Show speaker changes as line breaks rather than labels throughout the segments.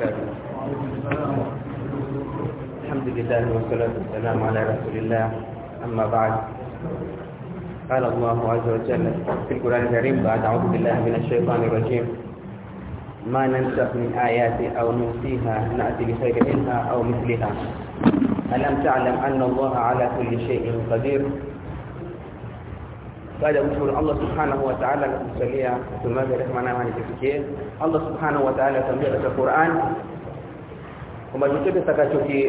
الحمد لله والصلاة والسلام على رسول الله. أما بعد قال الله عز وجل في القرآن الكريم بعد أعوذ بالله من الشيطان الرجيم. ما ننسخ من آيات أو ننسيها نأتي بخير منها أو مثلها. ألم تعلم أن الله على كل شيء قدير؟ Baada ya kumshukuru Allah subhanahu wa ta'ala na kumsalia mtume rehema na amani zifikie Allah subhanahu wa ta'ala atambia katika Qur'an kwamba chochote kitakachoki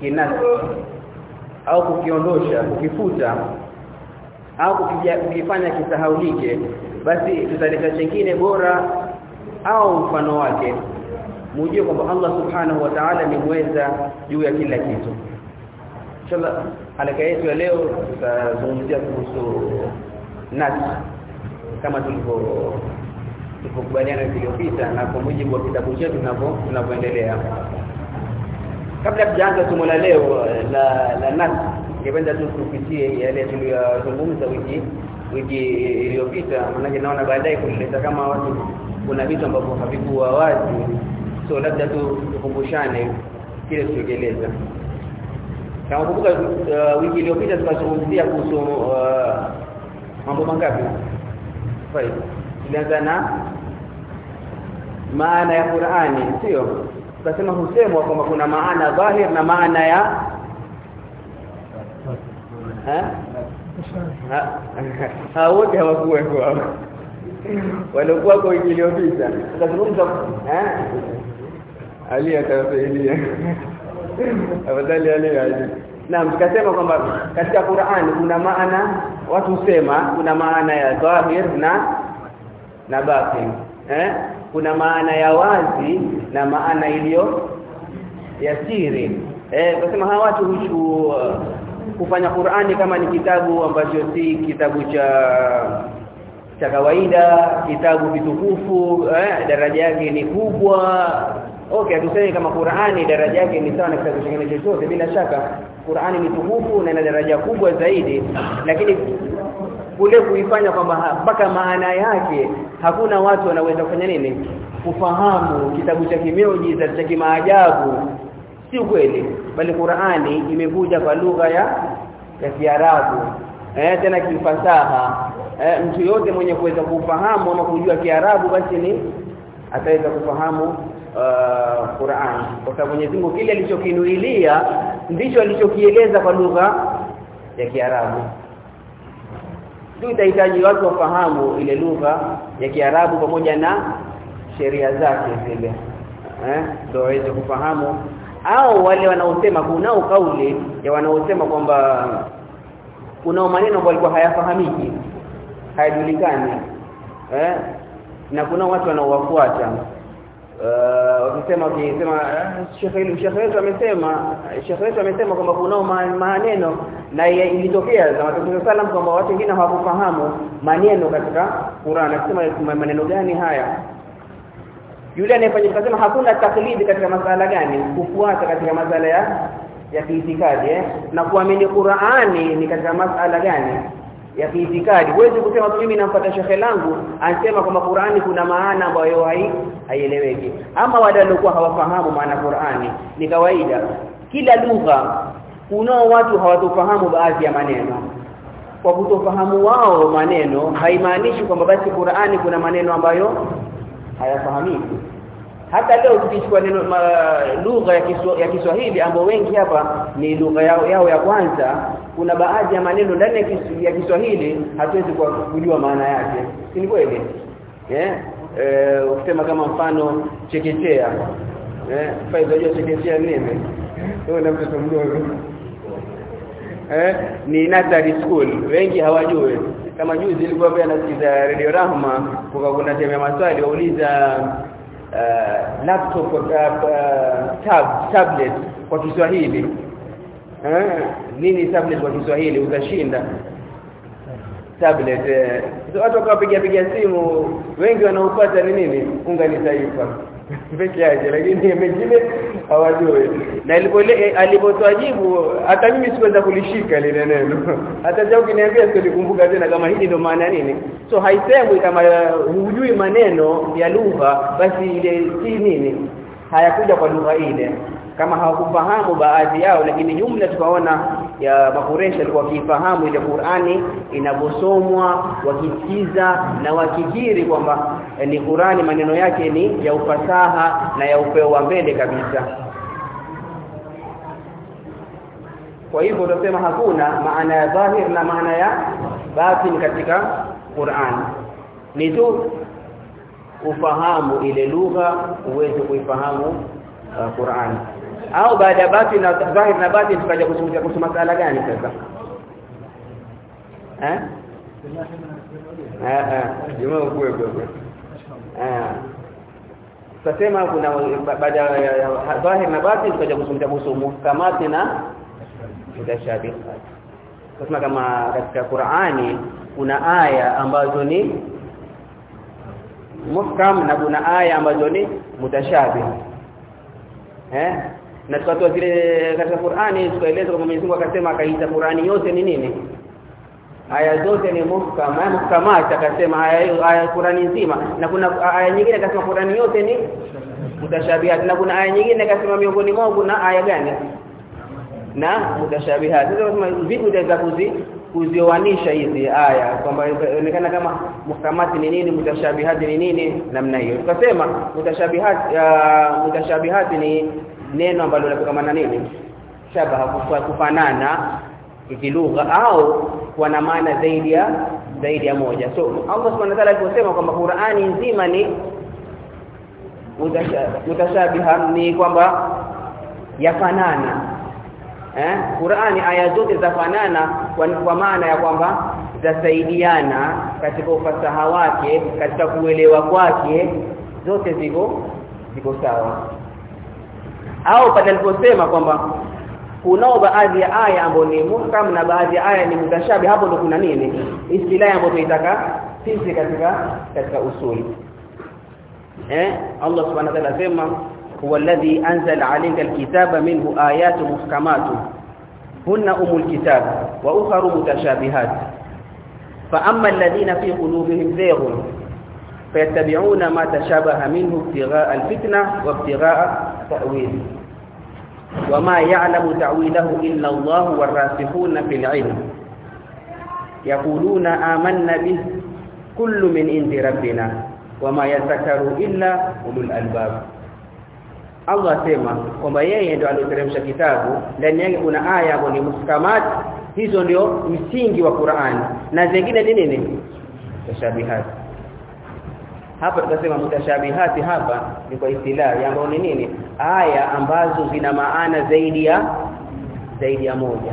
kinasi au kukiondosha kukifuta au kukifanya kisahaulike basi tutaleta chengine bora au mfano wake mujue kwamba Allah subhanahu wa ta'ala ni mweza juu ya kila kitu inshallah halaka yetu ya leo tutazungumzia kuhusu nasi kama tulivyo tukubaliana iliyopita na kwa mujibu wa kitabu chetu tunavyo tunavyoendelea. Kabla tujaanza somo la leo la la nasi, ningependa tu tupitie yale tuliyozungumza wiki wiki iliyopita maana naona baadaye kuleta kama watu kuna vitu ambavyo havikuwa wazi. So labda tu tukumbushane kile tulichoeleza kama kumbuka uh, wiki iliyopita tukazungumzia kuhusu uh, mambo mangapi? Fai. Tulianza na maana ya Qur'ani, sio? Tukasema husemwa kwamba kuna maana dhahir na maana ya ha? Wote hawakuwepo hapo. Walikuwa kwa wiki iliyopita. Tukazungumza eh? Ali atasaidia. afadhali yale yaje naam tukasema kwamba katika Qur'an kuna maana watu sema kuna maana ya dhahir na na batin. Eh? Kuna maana ya wazi na maana iliyo ya siri. Eh tukasema hawa watu hushu uh, kufanya Qur'ani kama ni kitabu ambacho si kitabu cha cha kawaida kitabu kitukufu eh, daraja yake ni kubwa okay tuseme kama Qur'ani daraja yake ni sawa na kitabu kingine chochote bila shaka Qur'ani ni tukufu na ina daraja kubwa zaidi lakini kule kuifanya kwamba mpaka maana yake hakuna watu wanaweza kufanya nini? Kufahamu kitabu cha kimeujiza cha kimaajabu. Si kweli bali Qur'ani imekuja kwa lugha ya ya Kiarabu. Eh tena kifasaha. Eh, mtu yote mwenye kuweza kufahamu ama kujua Kiarabu basi ni ataweza kufahamu uh, Qur'an. Kwa sababu Mwenyezi Mungu kile alichokinuilia ndicho alichokieleza kwa lugha ya Kiarabu. Tutahitaji watu wafahamu ile lugha ya Kiarabu pamoja na sheria zake zile eh ndio waweze kufahamu. Au wale wanaosema kunao kauli ya wanaosema kwamba kunao maneno ambayo walikuwa hayafahamiki hayajulikani eh na kuna watu wanaowafuata wakisema wakisema Sheikh Ilim Sheikh wetu amesema Sheikh wetu amesema kwamba kuna maneno na ilitokea za Mtume sallam kwamba watu wengine hawakufahamu maneno katika Qur'an. Akisema maneno gani haya? Yule anayefanya kusema hakuna taklidi katika masala gani? Kufuata katika masala ya ya kiitikadi eh? na kuamini Qur'ani ni katika masala gani ya kiitikadi. Huwezi kusema tu mimi nampata shekhe langu anasema kwamba Qur'ani kuna maana ambayo hai haieleweki. Ama wale waliokuwa hawafahamu maana Qur'ani ni kawaida. Kila lugha kunao watu hawatofahamu baadhi ya maneno. Kwa kutofahamu wao maneno haimaanishi kwamba basi Qur'ani kuna maneno ambayo hayafahamiki. Hata leo tukichukua neno lugha ya Kiswahili ya Kiswahili ambao wengi hapa ni lugha yao, yao ya kwanza kuna baadhi ya maneno ndani ya Kiswahili hatuwezi kujua maana yake. Si ni kweli? Eh? Eh ukisema kama mfano chekechea. Eh faida hiyo chekechea nini? Wewe na mtoto mdogo eh ni nursery school. Wengi hawajui. Kama juzi ilikuwa pia nasikiza Radio Rahma kwa kuna tema maswali wauliza uh, laptop uh, tab tablet kwa Kiswahili eh nini tablet kwa Kiswahili? Utashinda. Tablet eh watu wakapiga piga simu wengi wanaopata ni nini? Unga ni taifa. Peke yake lakini mengine hawajui. Na alipotoa jibu hata mimi sikuweza kulishika lile neno. Hata jao kiniambia sikukumbuka tena kama hili ndio maana nini. So haisemwi kama hujui maneno ya lugha basi ile si nini? Hayakuja kwa lugha ile kama hawakufahamu baadhi yao lakini jumla tukaona ya makuresha walikuwa wakifahamu ile Qur'ani inavyosomwa wakisikiza na wakikiri kwamba eh, ni Qur'ani maneno yake ni ya ufasaha na ya upeo wa mbele kabisa. Kwa hivyo tunasema hakuna maana ya dhahir na maana ya batin katika Qur'an. Ni tu ufahamu ile lugha uweze kuifahamu uh, Qur'an au baada ya batin na dhahir na batin tukaja kuzungumzia kuhusu masala gani sasa? Eh? Eh eh. Eh. Kuna baada ya dhahir na batin tukaja kuzungumzia kuhusu muhkamati na mutashabihat kusema kama katika Qur'ani kuna aya ambazo ni muhkam na kuna aya ambazo ni mutashabih eh na tukatoa zile katika Qur'ani tukaeleza kwamba Mwenyezi Mungu akasema akaita Qur'ani yote ni nini? Aya zote ni muhkama muhkama akasema aya aya Qur'ani nzima. Na kuna aya nyingine akasema Qur'ani yote ni mutashabihat. Na kuna aya nyingine akasema miongoni mwao kuna aya gani? Na mutashabihat. Sasa vipi utaweza kuzi kuzioanisha hizi aya kwamba inaonekana kama muhkamati ni nini mutashabihati ni nini namna hiyo. Tukasema mutashabihati uh, mutashabihati ni neno ambalo linatokana na nini? Shabaha kufanana kilugha au kwa na maana zaidi ya zaidi ya moja. So Allah subhanahu wa ta'ala aliposema kwamba Qur'ani nzima ni mutashabiha ni kwamba yafanana eh? Qur'ani aya zote zafanana kwa, kwa maana ya kwamba zasaidiana katika ufasaha wake katika kuelewa kwake. Zote ziko ziko sawa. Au pale aliposema kwamba kunao baadhi ya aya ambazo ni muhkam na baadhi ya aya ni mutashabi hapo ndo kuna nini? Istilahi ambayo tunaitaka sisi katika katika usuli. Eh? Allah subhanahu wa ta'ala sema هو الذي أنزل عليك الكتاب منه آيات محكمات. هن أم الكتاب وأخر متشابهات. فأما الذين في قلوبهم زيغ فيتبعون ما تشابه منه ابتغاء الفتنة وابتغاء تأويل وما يعلم تأويله إلا الله والراسخون في العلم. يقولون آمنا به كل من عند ربنا وما يذكر إلا أولو الألباب. Allah asema kwamba yeye ndio alioteremsha kitabu. Ndani yake kuna aya ambazo ni muhkamat hizo ndio msingi wa Qur'an. Na zingine ni nini? Tashabihat. Hapa tunasema mutashabihati hapa ni kwa istilahi ambayo ni nini? Aya ambazo zina maana zaidi ya zaidi ya moja.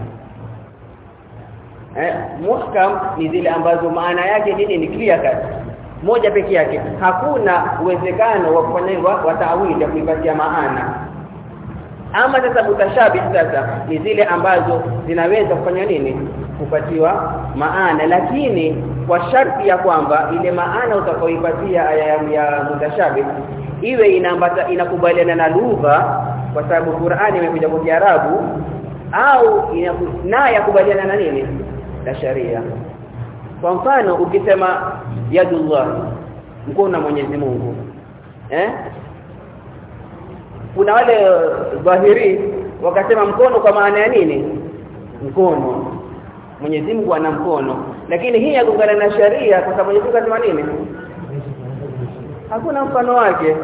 Eh muhkam ni zile ambazo maana yake nini? Ni clear cut moja pekee yake. Hakuna uwezekano wa kufanywa wa taawili ya kuipatia maana. Ama sasa mutashabih sasa ni zile ambazo zinaweza kufanya nini? Kupatiwa maana. Lakini kwa sharti ya kwamba ile maana utakaoipatia aya ya mutashabih iwe inaambata inakubaliana na lugha kwa sababu Qur'ani imekuja kwa Kiarabu au na yakubaliana na nini? Na sharia. Kwa mfano ukisema yadullah. Mkono Mwenyezi Mungu. Eh? Kuna wale dhahiri wakasema mkono kwa maana ya nini? Mkono. Mwenyezi Mungu ana mkono. Lakini hii yagongana na sharia kwa sababu Mwenyezi Mungu nini? Hakuna mfano wake.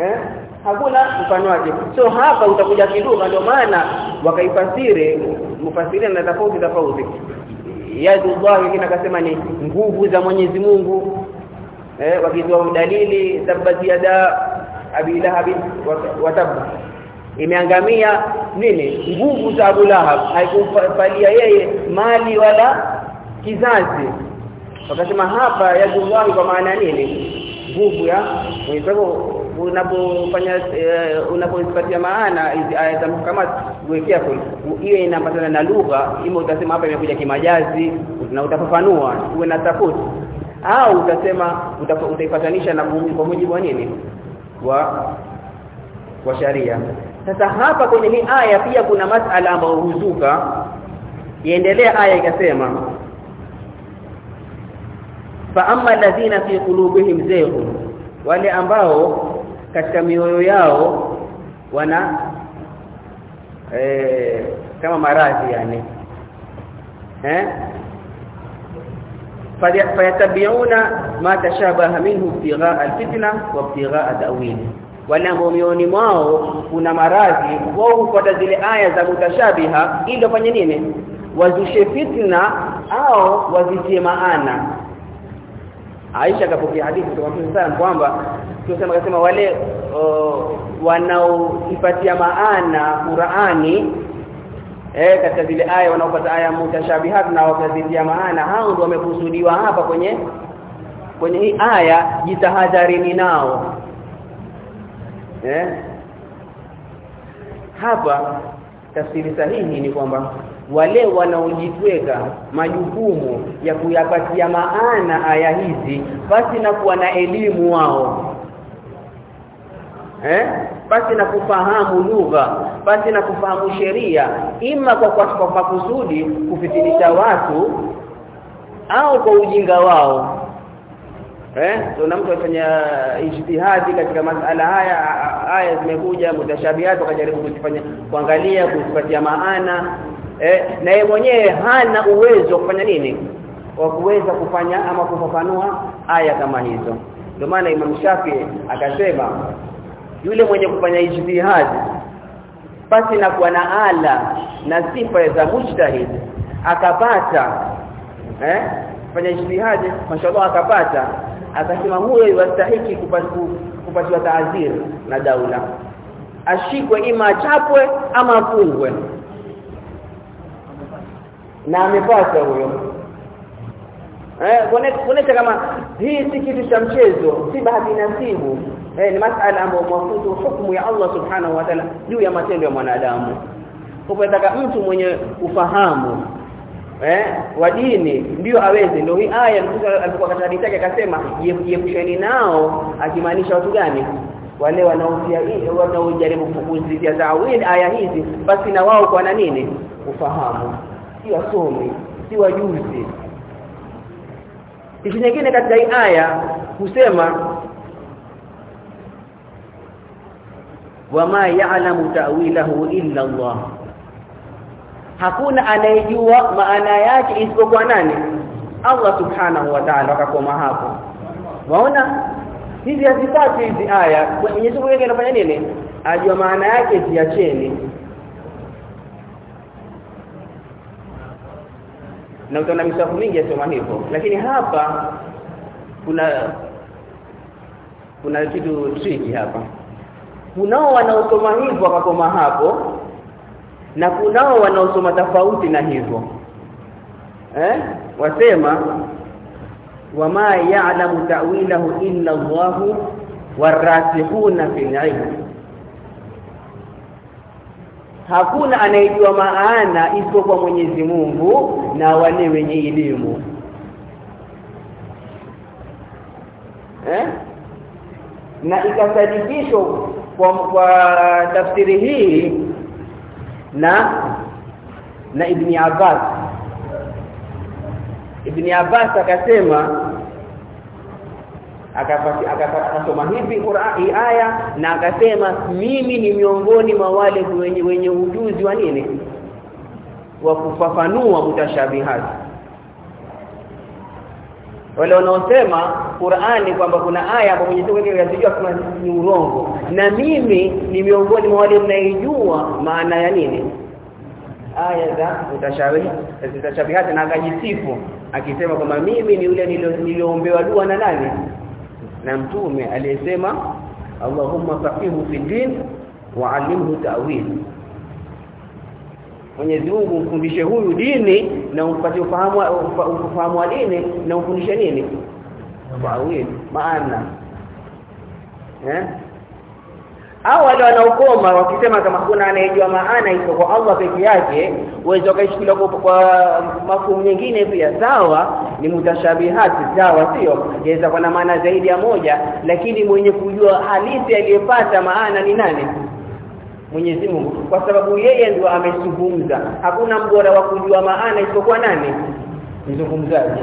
Eh? Hakuna mfano wake. So hapa utakuja kidogo ndio maana wakaifasiri mufasiri na tofauti tofauti yadullah wengine akasema ni nguvu za Mwenyezi Mungu. Eh wakizua dalili tabati yada abi lahab watabba imeangamia nini? Nguvu za Abu Lahab. Haikufalia yeye mali wala kizazi. Wakasema hapa yadullah kwa maana nini? Nguvu ya Mwenyezi unapofanya uh, unapoipatia maana hizi aya za kama uwekea hiyo inaambatana na lugha ima utasema hapa imekuja kimajazi na utafafanua uwe na tafuti au utasema utaifatanisha na kwa mujibu wa nini? Wa wa sharia. Sasa hapa kwenye hii aya pia kuna masala ambayo huzuka. Iendelea aya ikasema fa amma alladhina fi qulubihim zayghun wale ambao katika mioyo yao wana e, kama maradhi yani. Eh fayatabiuna ma tashabaha minhu ibtigha alfitna wa ibtigha ta'wili wala ambao mioni mwao kuna maradhi wao hufuata zile aya za mutashabiha ili wafanye nini? Wazushe fitna au wazitie maana Aisha akapokea hadithi kutoka Mtume sana kwamba tunasema akasema wale wanaoipatia maana Qur'ani eh katika zile aya wanaopata aya mutashabihat na wakazitia maana hao ndio wamekusudiwa hapa kwenye kwenye hii aya jitahadharini nao. Eh? Hapa tafsiri sahihi ni kwamba wale wanaojitweka majukumu ya kuyapatia maana aya hizi basi na kuwa na elimu wao. Eh? Basi na kufahamu lugha basi na kufahamu sheria ima kwa kwa, makusudi kufitinisha watu au kwa ujinga wao. Eh? Tuna mtu afanya ijtihadi katika masala haya haya zimekuja mutashabihat akajaribu kuzifanya kuangalia kuzipatia maana eh na yeye mwenyewe hana uwezo wa kufanya nini? Wa kuweza kufanya ama kufafanua aya kama hizo. Ndio maana Imam Shafi akasema yule mwenye kufanya ijtihadi basi na kuwa na ala na sifa za mujtahid. Akapata eh fanya ijtihadi mashallah akapata. Akasema huyo yastahiki kupatiwa taazir na daula. Ashikwe ima achapwe ama afungwe na amepata huyo. Eh kuonesha kama hii si kitu cha mchezo si bahati nasibu. Eh ni masala ambayo mwafuzu hukumu ya Allah subhanahu wa ta'ala juu ya matendo ya mwanadamu. Kupataka mtu mwenye ufahamu eh wa dini ndio aweze. Ndio hii aya alikuwa katika hadithi yake akasema jiepusheni nao akimaanisha watu gani? Wale wanaofia wanaojaribu kukuzidia tawil aya hizi basi na wao kwa na nini? Ufahamu si wasomi si wajuzi kitu nyingine katika hii aya husema wama ya'lamu ta'wilahu illa Allah. Hakuna anayejua maana yake isipokuwa nani? Allah subhanahu wa ta'ala wakakoma hapo. Waona? Hizi hazipati hizi aya. Mwenyezi Mungu anafanya nini? Ajua maana yake ziacheni na utaona misafu mingi yasoma hivyo. Lakini hapa kuna kuna kitu tricky hapa. Kunao wanaosoma hivyo wakakoma hapo na kunao wanaosoma tofauti na hivyo. Eh? Wasema wama ya'lamu ta'wilahu illa Allahu warasikhuna fil ilm hakuna anayejua maana isipokuwa Mwenyezi Mungu na wale wenye elimu. Eh? Na ikasadikishwa kwa, kwa tafsiri hii na na Ibn Abbas. Ibn Abbas akasema akasoma hivi Qur'ani aya na akasema mimi ni miongoni mwa wale wenye wenye ujuzi wa nini? Wa kufafanua mutashabihati wale wanaosema Qur'ani kwamba kuna aya ambayo Mwenyezi Mungu anasijua kama ni urongo. Na mimi ni miongoni mwa wale mnaijua maana ya nini? Aya za mutashabihati mutashabihat na akajisifu akisema kwamba mimi ni yule niliombewa dua na nani na mtume aliyesema Allahumma faqihu fi din wa alimhu ta'wil. Mwenyezi Mungu mfundishe huyu dini na umpatie ufahamu ufahamu wa dini na ufundishe nini? Ta'wil maana. Eh au wale wanaokoma wakisema kama kuna anayejua maana iko kwa Allah peke yake uwezo kaishikilia kwa, mafumu nyingine pia. Sawa ni mutashabihati sawa sio? Inaweza kuwa na maana zaidi ya moja lakini mwenye kujua halisi aliyepata maana ni nani? Mwenyezi Mungu. Kwa sababu yeye ndio amezungumza. Hakuna mbora wa kujua maana isipokuwa nani? Mzungumzaji.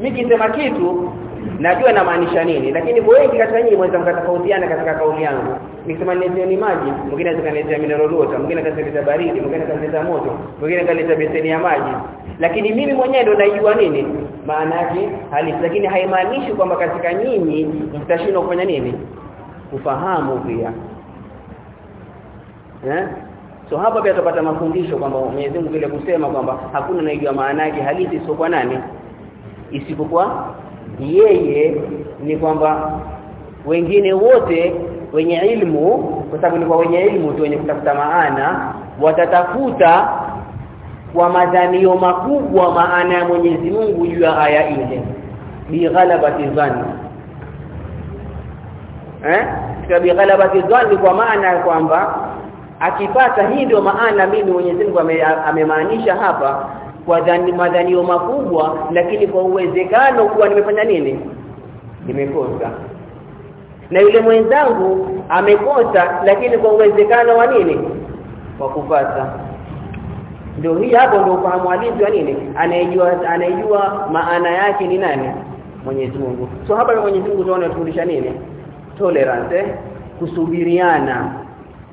Mimi kitu najua namaanisha nini lakini wengi katika nyinyi mwanzo mkatofautiana katika kauli yangu. Nikisema nileteni maji mwingine atakaniletea mineral water mwingine atakaniletea baridi mwingine atakaniletea moto mwingine atakaniletea beseni ya maji. Lakini mimi mwenyewe ndo najua nini? Maana yake halisi. Lakini haimaanishi kwamba katika nyinyi mtashindwa kufanya nini? Kufahamu pia. Eh? So hapa pia tutapata mafundisho kwamba Mwenyezi Mungu vile kusema kwamba hakuna anayejua maana yake halisi sio kwa nani? Isipokuwa yeye ni kwamba wengine wote wenye ilmu kwa sababu ni kwa wenye ilmu tu wenye kutafuta maana watatafuta kwa madhanio makubwa maana ya Mwenyezi Mungu juu ya aya ile. Bi ghalabati dhanni eh? Bi ghalabati dhanni kwa maana ya kwamba akipata hii ndio maana mimi Mwenyezi Mungu amemaanisha ame hapa kwa dhani madhanio makubwa lakini kwa uwezekano kuwa nimefanya nini? Nimekosa. Na yule mwenzangu amekosa lakini kwa uwezekano wa nini? Wa kupata. Ndio hii hapo ndio ufahamu halisi wa nini? Anayejua anayejua maana yake ni nani? Mwenyezi Mungu. So hapa Mwenyezi Mungu tunaona tufundisha nini? Tolerance eh? kusubiriana.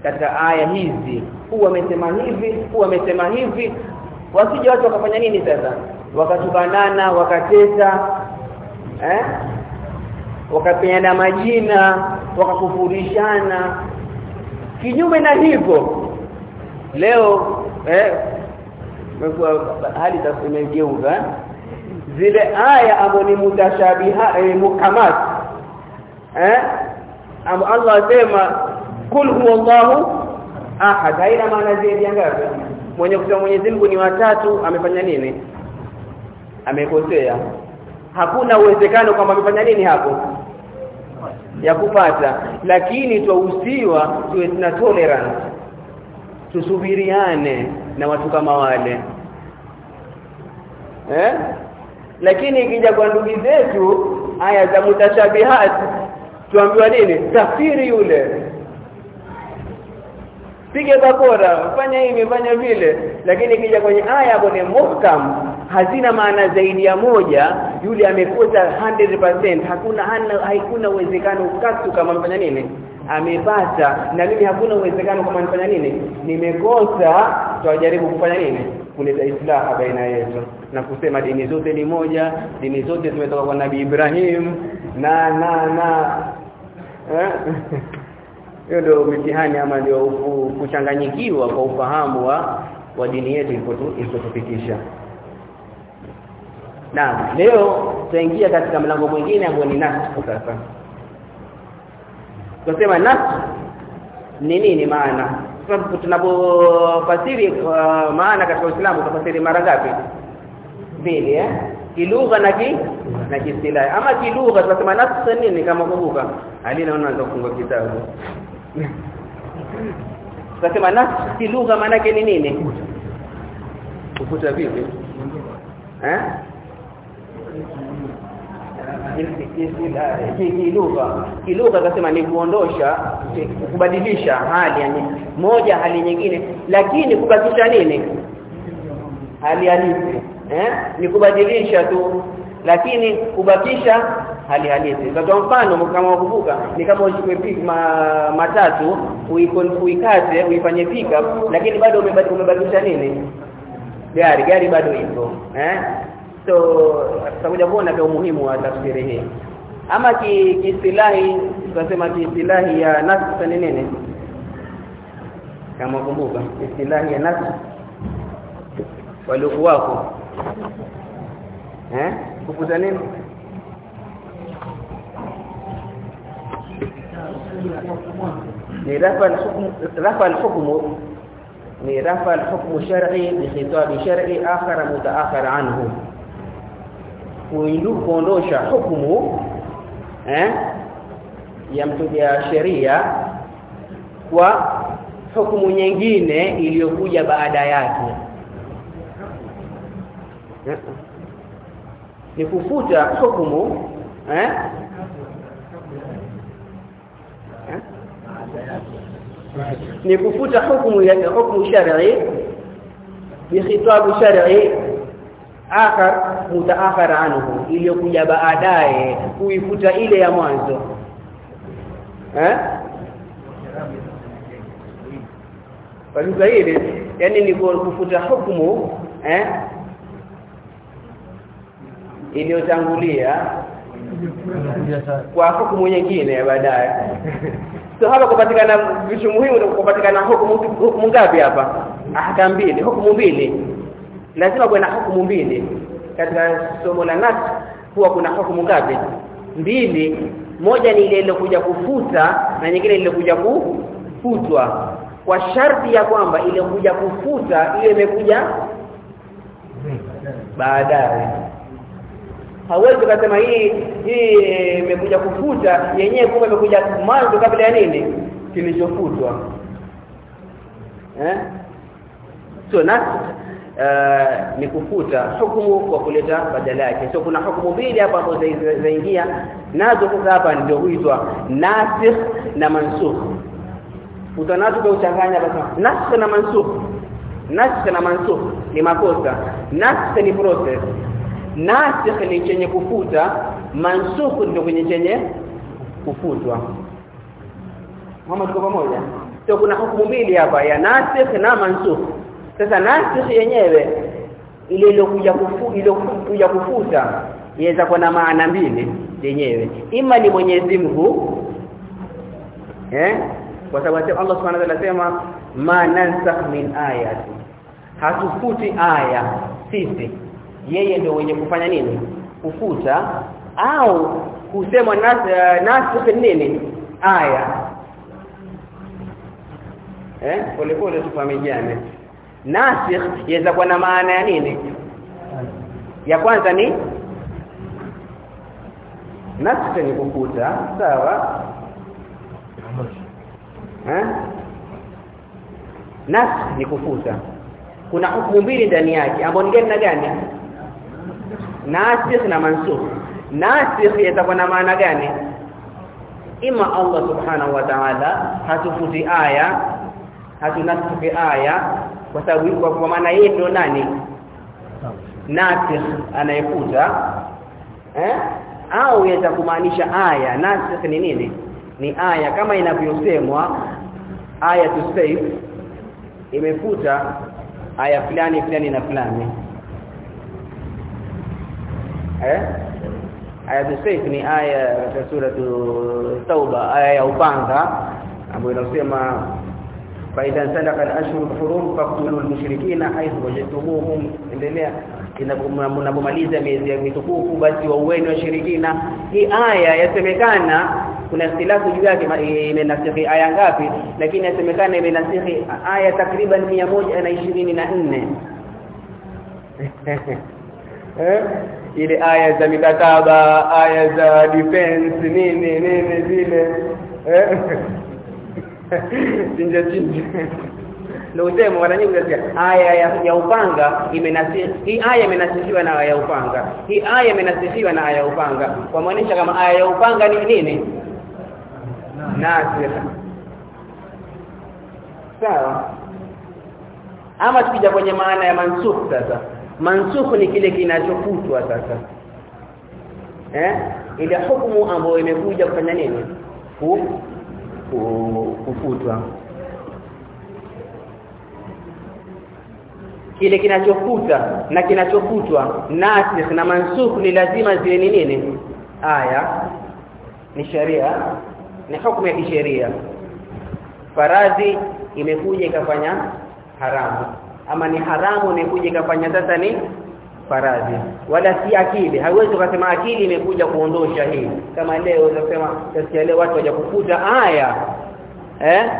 Katika aya hizi huwa amesema hivi huwa amesema hivi wasije watu wakafanya nini sasa? Wakatukanana wakateta eh? Wakapeana majina wakakufurishana. Kinyume na hivyo leo eh hali imegeuka zile aya ambazo ni mutashabiha eh, mukamat eh? Allah asema kul huwa huwallahu ahad. Haina maana zaidi ngapi mwenye kusema Mwenyezi Mungu ni watatu amefanya nini? Amekosea. Hakuna uwezekano kwamba amefanya nini hapo? Ya kupata. Lakini twahusiwa tuwe na tolerance. Tusubiriane na watu kama wale. Eh? Lakini ikija kwa ndugu zetu aya za mutashabihat tuambiwa nini? Tafsiri yule pige bakora fanya hivi fanya vile. Lakini kija kwenye aya hapo ni muhkam hazina maana zaidi ya moja yule amekosa 100% hakuna hana haikuna uwezekano ukatu kama mfanya nini? Amepata. Na mimi hakuna uwezekano kama nifanya nini? Nimekosa tutajaribu kufanya nini? Kuleta islaha baina yetu. Na kusema dini zote ni moja dini zote zimetoka kwa nabii Ibrahim na na na eh? hiyo ndio mitihani ama ndio kuchanganyikiwa kwa ufahamu wa wa dini yetu ilipotufikisha na leo tutaingia katika mlango mwingine ambao ni nafsi sasa. Tunasema nafsi ni nini maana? Sababu tunapofasiri uh, maana katika Uislamu tafasiri mara ngapi? Mbili eh? Kilugha na ki na kistilahi ama kilugha tunasema nafsi nini kama kumbuka? Alina anza kufunga kitabu tunasema nafsi lugha maana yake ni nini? Ukuta vipi? Eh? Kilugha kilugha akasema ni kuondosha kubadilisha hali yani moja hali nyingine. Lakini kubakisha nini? Hali halisi. Eh? Ni kubadilisha tu lakini kubakisha hali halisi. Kwa mfano kama ukumbuka ni kama uchukue ma, matatu uikate uifanye pika lakini bado umebadilisha nini? Gari gari bado ipo eh? So tutakuja kuona kwa umuhimu wa tafsiri hii. Ama kiistilahi tunasema kiistilahi ya nafsi ni nini? Kama kumbuka istilahi ya nafsi. Waliokuwa wako eh kufuta nini? Ni rafa al-hukm rafa al-hukm ni rafa al-hukm shar'i bi khitab shar'i akhar mutaakhir anhu. Kuindu kuondosha hukumu eh ya mtuja sheria kwa hukumu nyingine iliyokuja baada yake ni kufuta hukumu eh? Ni kufuta hukumu ya hukumu shar'i bikhitab shar'i akhar mutaakhar anhu iliyokuja baadaye kuifuta ile ya mwanzo. Eh? Kwa hivyo yani ni kufuta hukumu eh iliyotangulia kwa hukumu nyingine baadaye. So hapa kupatikana vitu muhimu kupatikana hukumu hukumu ngapi hapa? Ahkam mbili hukumu mbili. Lazima kuwe na hukumu mbili. Katika somo la nas huwa kuna hukumu ngapi? Mbili. Moja ni ile iliyokuja kufuta na nyingine iliyokuja kufutwa. Kwa sharti ya kwamba ile kuja kufuta ile imekuja baadaye hawezi kusema hii hii imekuja kufuta yenyewe kumbe imekuja mwanzo kabla ya nini? Kilichofutwa. Eh? So na uh, ni kufuta hukumu kwa kuleta badala yake. So kuna hukumu mbili hapa ambazo zaingia. Nazo sasa hapa ndio huitwa nasikh na mansukh. Utanazo uchanganya basi nasikh na mansukh. Nasikh na mansukh ni makosa. Nasikh ni process nasikh ni chenye kufuta mansukh ndio kwenye chenye kufutwa. Mama tuko pamoja? So kuna hukumu mbili hapa ya nasikh na mansukh. Sasa nasikh yenyewe ile iliyokuja kufu iliyokuja kufuta inaweza kuwa na maana mbili yenyewe. Ima ni Mwenyezi Mungu eh? Kwa sababu Allah Subhanahu wa ta'ala anasema ma nansakh min ayati. Hatufuti aya sisi yeye ndio mwenye kufanya nini? Kufuta au kusema nasi nasikh nini? Aya. Eh pole pole tufahamiane nasikh yaweza kuwa na maana ya nini? Ya kwanza ni nasikh ni kufuta sawa? Eh? Nasikh ni kufuta. Kuna hukumu mbili ndani yake. Ambapo ni gani na gani nasikh na mansukh. Nasikh yatakuwa na maana gani? Ima Allah subhanahu wa ta'ala hatufuti aya hatunasikhi aya kwa sababu kwa, maana yeye ndio nani? Nasikh anayekuta eh? Au yaweza kumaanisha aya. Nasikh ni nini? Ni aya. Kama inavyosemwa aya tusayf imefuta aya fulani fulani na fulani eh aya tusayf ni aya ya sura tauba aya ya upanga ambayo inasema فاذا انسلخ الاشهر الحرم فاقتلوا المشركين حيث وجدتموهم endelea inapomaliza miezi ya mitukufu basi waueni washirikina hii aya yasemekana kuna ikhtilafu juu yake imenasihi aya ngapi lakini yasemekana imenasihi aya takriban 124 eh Ile aya za mikataba aya za defense nini nini zile. Eh? Chinja chinja. Ndio usemo mara nyingi aya ya, ya upanga imenasihi hii aya imenasihiwa na aya ya upanga. Hii aya imenasihiwa na aya ya upanga. Kwa maanisha kama aya ya upanga ni nini? Nasira. Sawa. Ama tukija kwenye maana ya mansukh sasa mansukh ni kile kinachokutwa sasa. Eh? Ile hukumu ambayo imekuja kufanya nini? Ku kufutwa. Kile kinachokuta na kinachokutwa nasikh na mansukh ni lazima ziwe ni nini? Aya. Ni sharia. Ni hukumu ya kisheria. Faradhi imekuja ikafanya haramu ama ni haramu imekuja ikafanya sasa ni faradhi. Wala si akili. Haiwezi kusema akili imekuja kuondosha hii. Kama leo unasema sasa leo watu kukuta aya. Eh?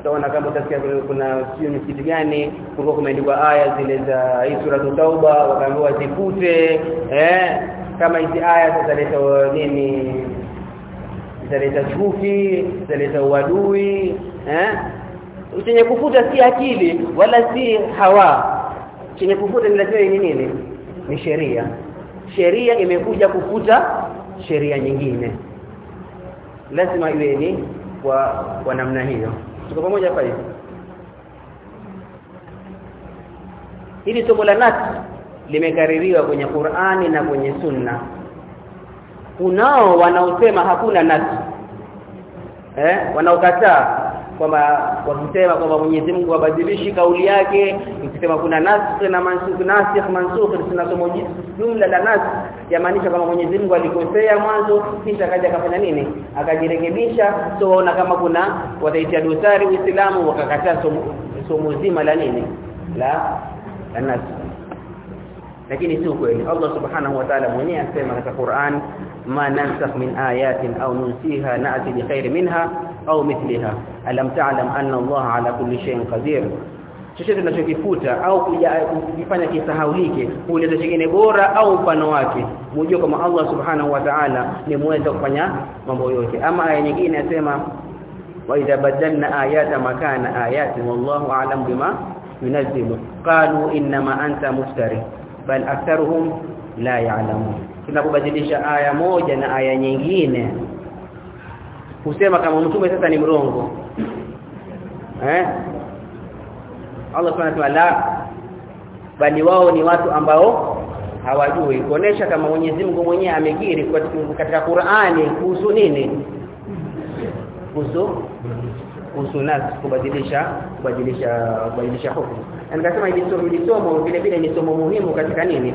Utaona kama utasikia kuna sio ni kitu gani kulikuwa kumeandikwa aya zile za hii sura tauba wakaambiwa zifute eh? Kama hizi aya zitaleta leta nini? Zitaleta chuki zitaleta uadui. Eh chenye kufuta si akili wala si hawa. Chenye kufuta ni lazima ni nini? Ni sheria. Sheria imekuja kufuta sheria nyingine. Lazima iwe ni kwa kwa namna hiyo. Tuko pamoja hapa hivi? Hili somo la nas limekaririwa kwenye Qur'ani na kwenye Sunna. Kunao wanaosema hakuna nas eh wanaokataa kwamba wakisema kwamba Mwenyezi Mungu abadilishi kauli yake ikisema kuna nasikh na mansukh nasikh mansukh tunasomo jumla la nas yamaanisha kama Mwenyezi Mungu alikosea mwanzo kisha akaja akafanya nini? Akajirekebisha. So waona kama kuna wataitia dosari Uislamu wakakataa somo, somo zima la nini? La la nas lakini si kweli Allah subhanahu wa ta'ala mwenyewe asema katika Qur'an ma nansakh min ayatin au nunsiha na'ti bi khairi minha au mithliha? Alam ta'lam anna Allah ala kulli shay'in qadir. Chochote tunachokifuta au kujifanya kisahaulike kuleta chingine bora au mfano wake. Mjue kama Allah subhanahu wa ta'ala ni muweza kufanya mambo yote. Ama aya nyingine nasema wa idha badalna ayata makana ayati wallahu a'lam bima yunazzilu. Qalu inma anta mustari bal aktharuhum la ya'lamun. Tunapobadilisha aya moja na aya nyingine kusema kama mtume sasa ni mrongo. Eh? Allah subhanahu wa ta'ala bali wao ni watu ambao hawajui. Kuonesha kama Mwenyezi Mungu mwenyewe amekiri katika Qur'ani kuhusu nini? Kuhusu? Kuhusu nas kubadilisha kubadilisha kubadilisha hukumu. Nikasema hili somo vile vile ni somo muhimu katika nini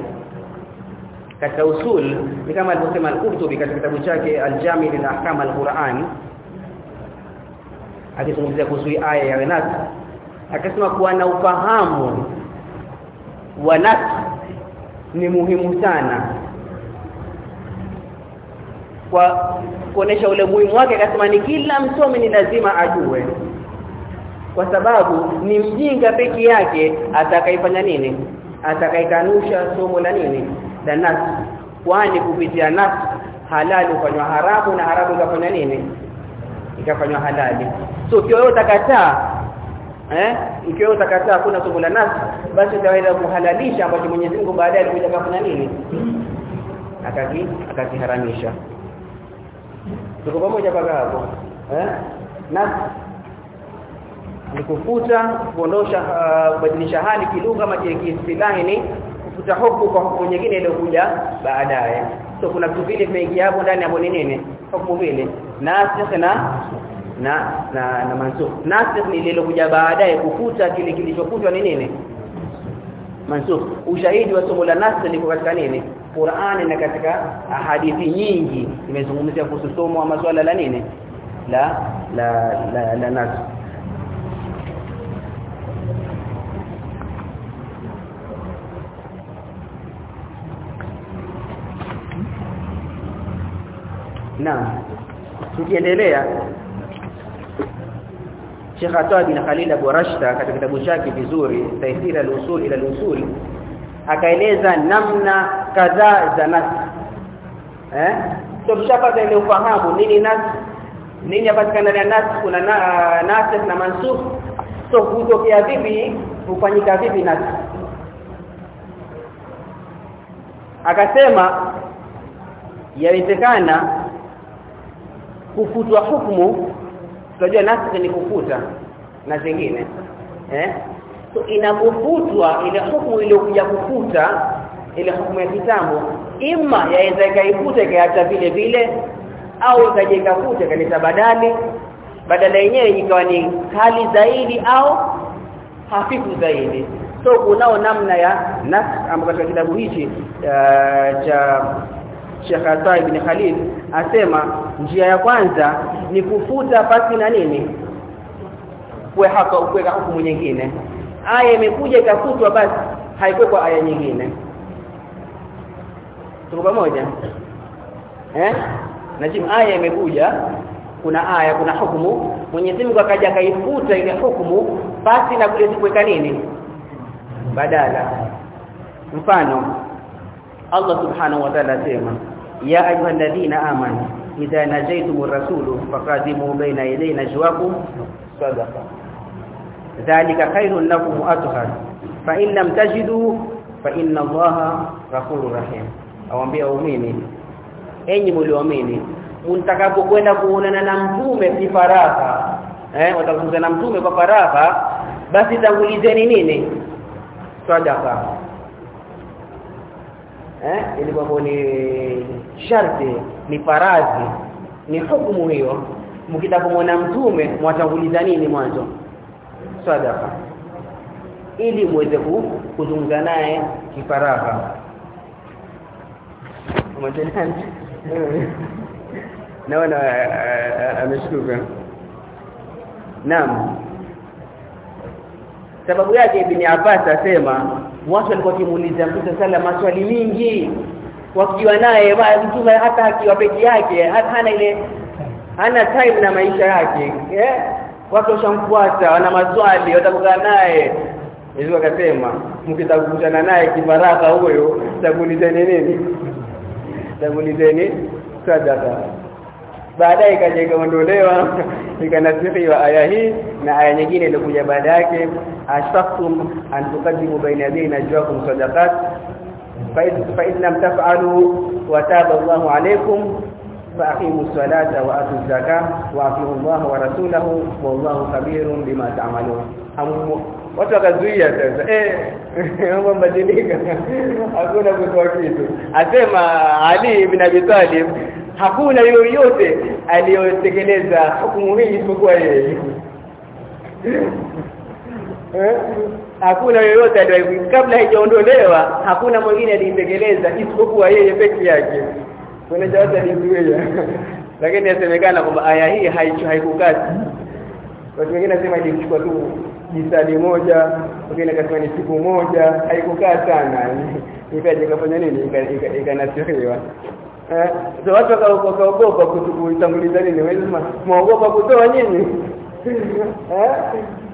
katika usul ni kama alivyosema al-Qurtubi katika kitabu chake al-Jami' lil ahkam al-Qur'an akizungumzia kuhusu aya ya nas akasema kuwa na ufahamu wa nas ni muhimu sana. Kwa kuonesha ule muhimu wake akasema ni kila msomi ni lazima ajue kwa sababu ni mjinga peke yake atakaifanya nini atakaikanusha somo la nini la nas kwani kupitia nas halali kufanywa haramu na haramu ikafanya nini? Ikafanywa halali. So ukiwa wewe utakataa eh ikiwa utakataa kuna somo la nas basi utaweza kuhalalisha ambacho Mwenyezi Mungu baadaye alikuja kufanya nini? Akaki akakiharamisha. Tuko pamoja mpaka hapo eh? Nas ni kufuta kuondosha kubadilisha uh, hali kilugha ama kiistilahi ni kufuta hukumu kwa hukumu nyingine iliyokuja baadaye. So kuna vitu vile vimeingia hapo ndani hapo ni nini? Hukumu vile. Nasikh na na na, na mansukh nasikh ni lililokuja baadaye kufuta kile kilichokutwa ni nini? Mansukh ushahidi wa somo la nasikh liko katika nini? Qur'ani na katika ahadithi nyingi. Imezungumzia kuhusu somo wa masuala la nini? La la la, la nasikh Naam. Tukiendelea Sheikh Atwa bin Khalil Abu Rashda katika kitabu chake vizuri Taithira al-Usul ila al-Usul akaeleza namna kadhaa za nas. Eh? So tushapata ile ufahamu nini nas nini yapatikana na nas kuna na, nasikh na mansukh so kutokea vipi hufanyika vipi nas akasema yawezekana kufutwa hukumu tunajua nasikh ni kufuta na zingine eh? So inapofutwa ile hukumu iliyokuja kufuta ile hukumu ya kitambo ima yaweza ikaifuta ikaacha vile vile au ikaje ikafuta ikaleta badali badala yenyewe ikawa ni kali zaidi au hafifu zaidi. So kunao namna ya nafsi ambayo katika kitabu hichi uh, cha Sheikh Ata ibn Khalil asema njia ya kwanza ni kufuta pasi na nini? Kuweka kuweka hukumu nyingine aya imekuja ikafutwa basi haikuwa aya nyingine. Tuko pamoja? Eh? Najim aya imekuja kuna aya kuna hukumu. Mwenyezi Mungu akaja akaifuta ile hukumu basi na kule kuweka nini? Badala. Mfano Allah subhanahu wa ta'ala sema ya ayyuhalladhina amanu idha اذا ar-rasulu فقدموا بين yaday najwakum sadaqa dhalika khairun lakum athhar fa in lam tajidu fa inna allaha ghafurur rahim awambia waumini enyi mlioamini mtakapokwenda kuonana na mtume si faraka eh watakutana na mtume kwa faraha basi tangulizeni nini sadaqa eh ilikuwa ni sharti ni farazi ni hukumu hiyo. Mkitaka mtume mwatanguliza nini mwanzo? Sadaqa. Ili muweze kuzungumza naye kifaraka
naona ameshtuka.
Naam. Sababu yake ibn Abbas asema watu walikuwa kimuuliza Mtume sala maswali mingi wakiwa naye mtume hata akiwa peke yake hana ile hana time na maisha yake eh? Watu washamfuata wana maswali watakuwa naye. Yesu akasema mkitaka naye kibaraka huyo tagulizeni nini? Tagulizeni sadaka. Baadaye ikaja ikaondolewa ikanasihiwa aya hii na aya nyingine ilikuja baada yake. Ashfaqtum an tuqaddimu baina yadayna jawakum sadaqat fa in lam taf'alu wa taba Allahu alaykum فاقيموا الصلاه واتوا الزكاه واطيعوا الله ورسوله والله خبير بما تعملون watu wakazuia sasa eh mambo badilika hakuna kutoa kitu asema Ali ibn Abi Talib hakuna yoyote aliyotekeleza hukumu hii isipokuwa yeye eh Hakuna yoyote aliyewahi kabla haijaondolewa hakuna mwingine aliitekeleza isipokuwa yeye peke yake. Kuna jawabu alizuia lakini yasemekana kwamba aya hii haikukata watu wengine nasema ilichukua tu jisali moja wengine katika ni siku moja. Haikukaa sana. Ikaje kafanya nini? Ikanasiriwa. Eh? So watu wakaogopa kutanguliza nini? Walisema muogopa kutoa nyinyi eh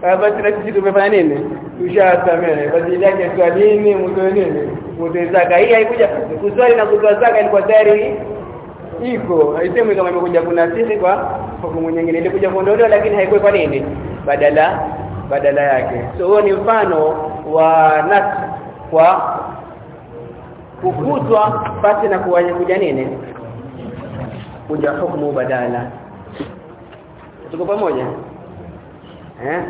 basi na sisi tumefanya nini? Tushasamehe basi yake swalini mtoe nini? Mtoe zaka hii haikuja kuswali na kutoa zaka ilikuwa tayari iko haisemi kama imekuja kunasihi kwa hukumu nyingine. Ilikuja kuondolewa lakini haikuwa nini? Badala badala yake. So huo ni mfano wa nas kwa kufutwa basi na kuja nini? Kuja hukumu badala. Tuko pamoja? Eh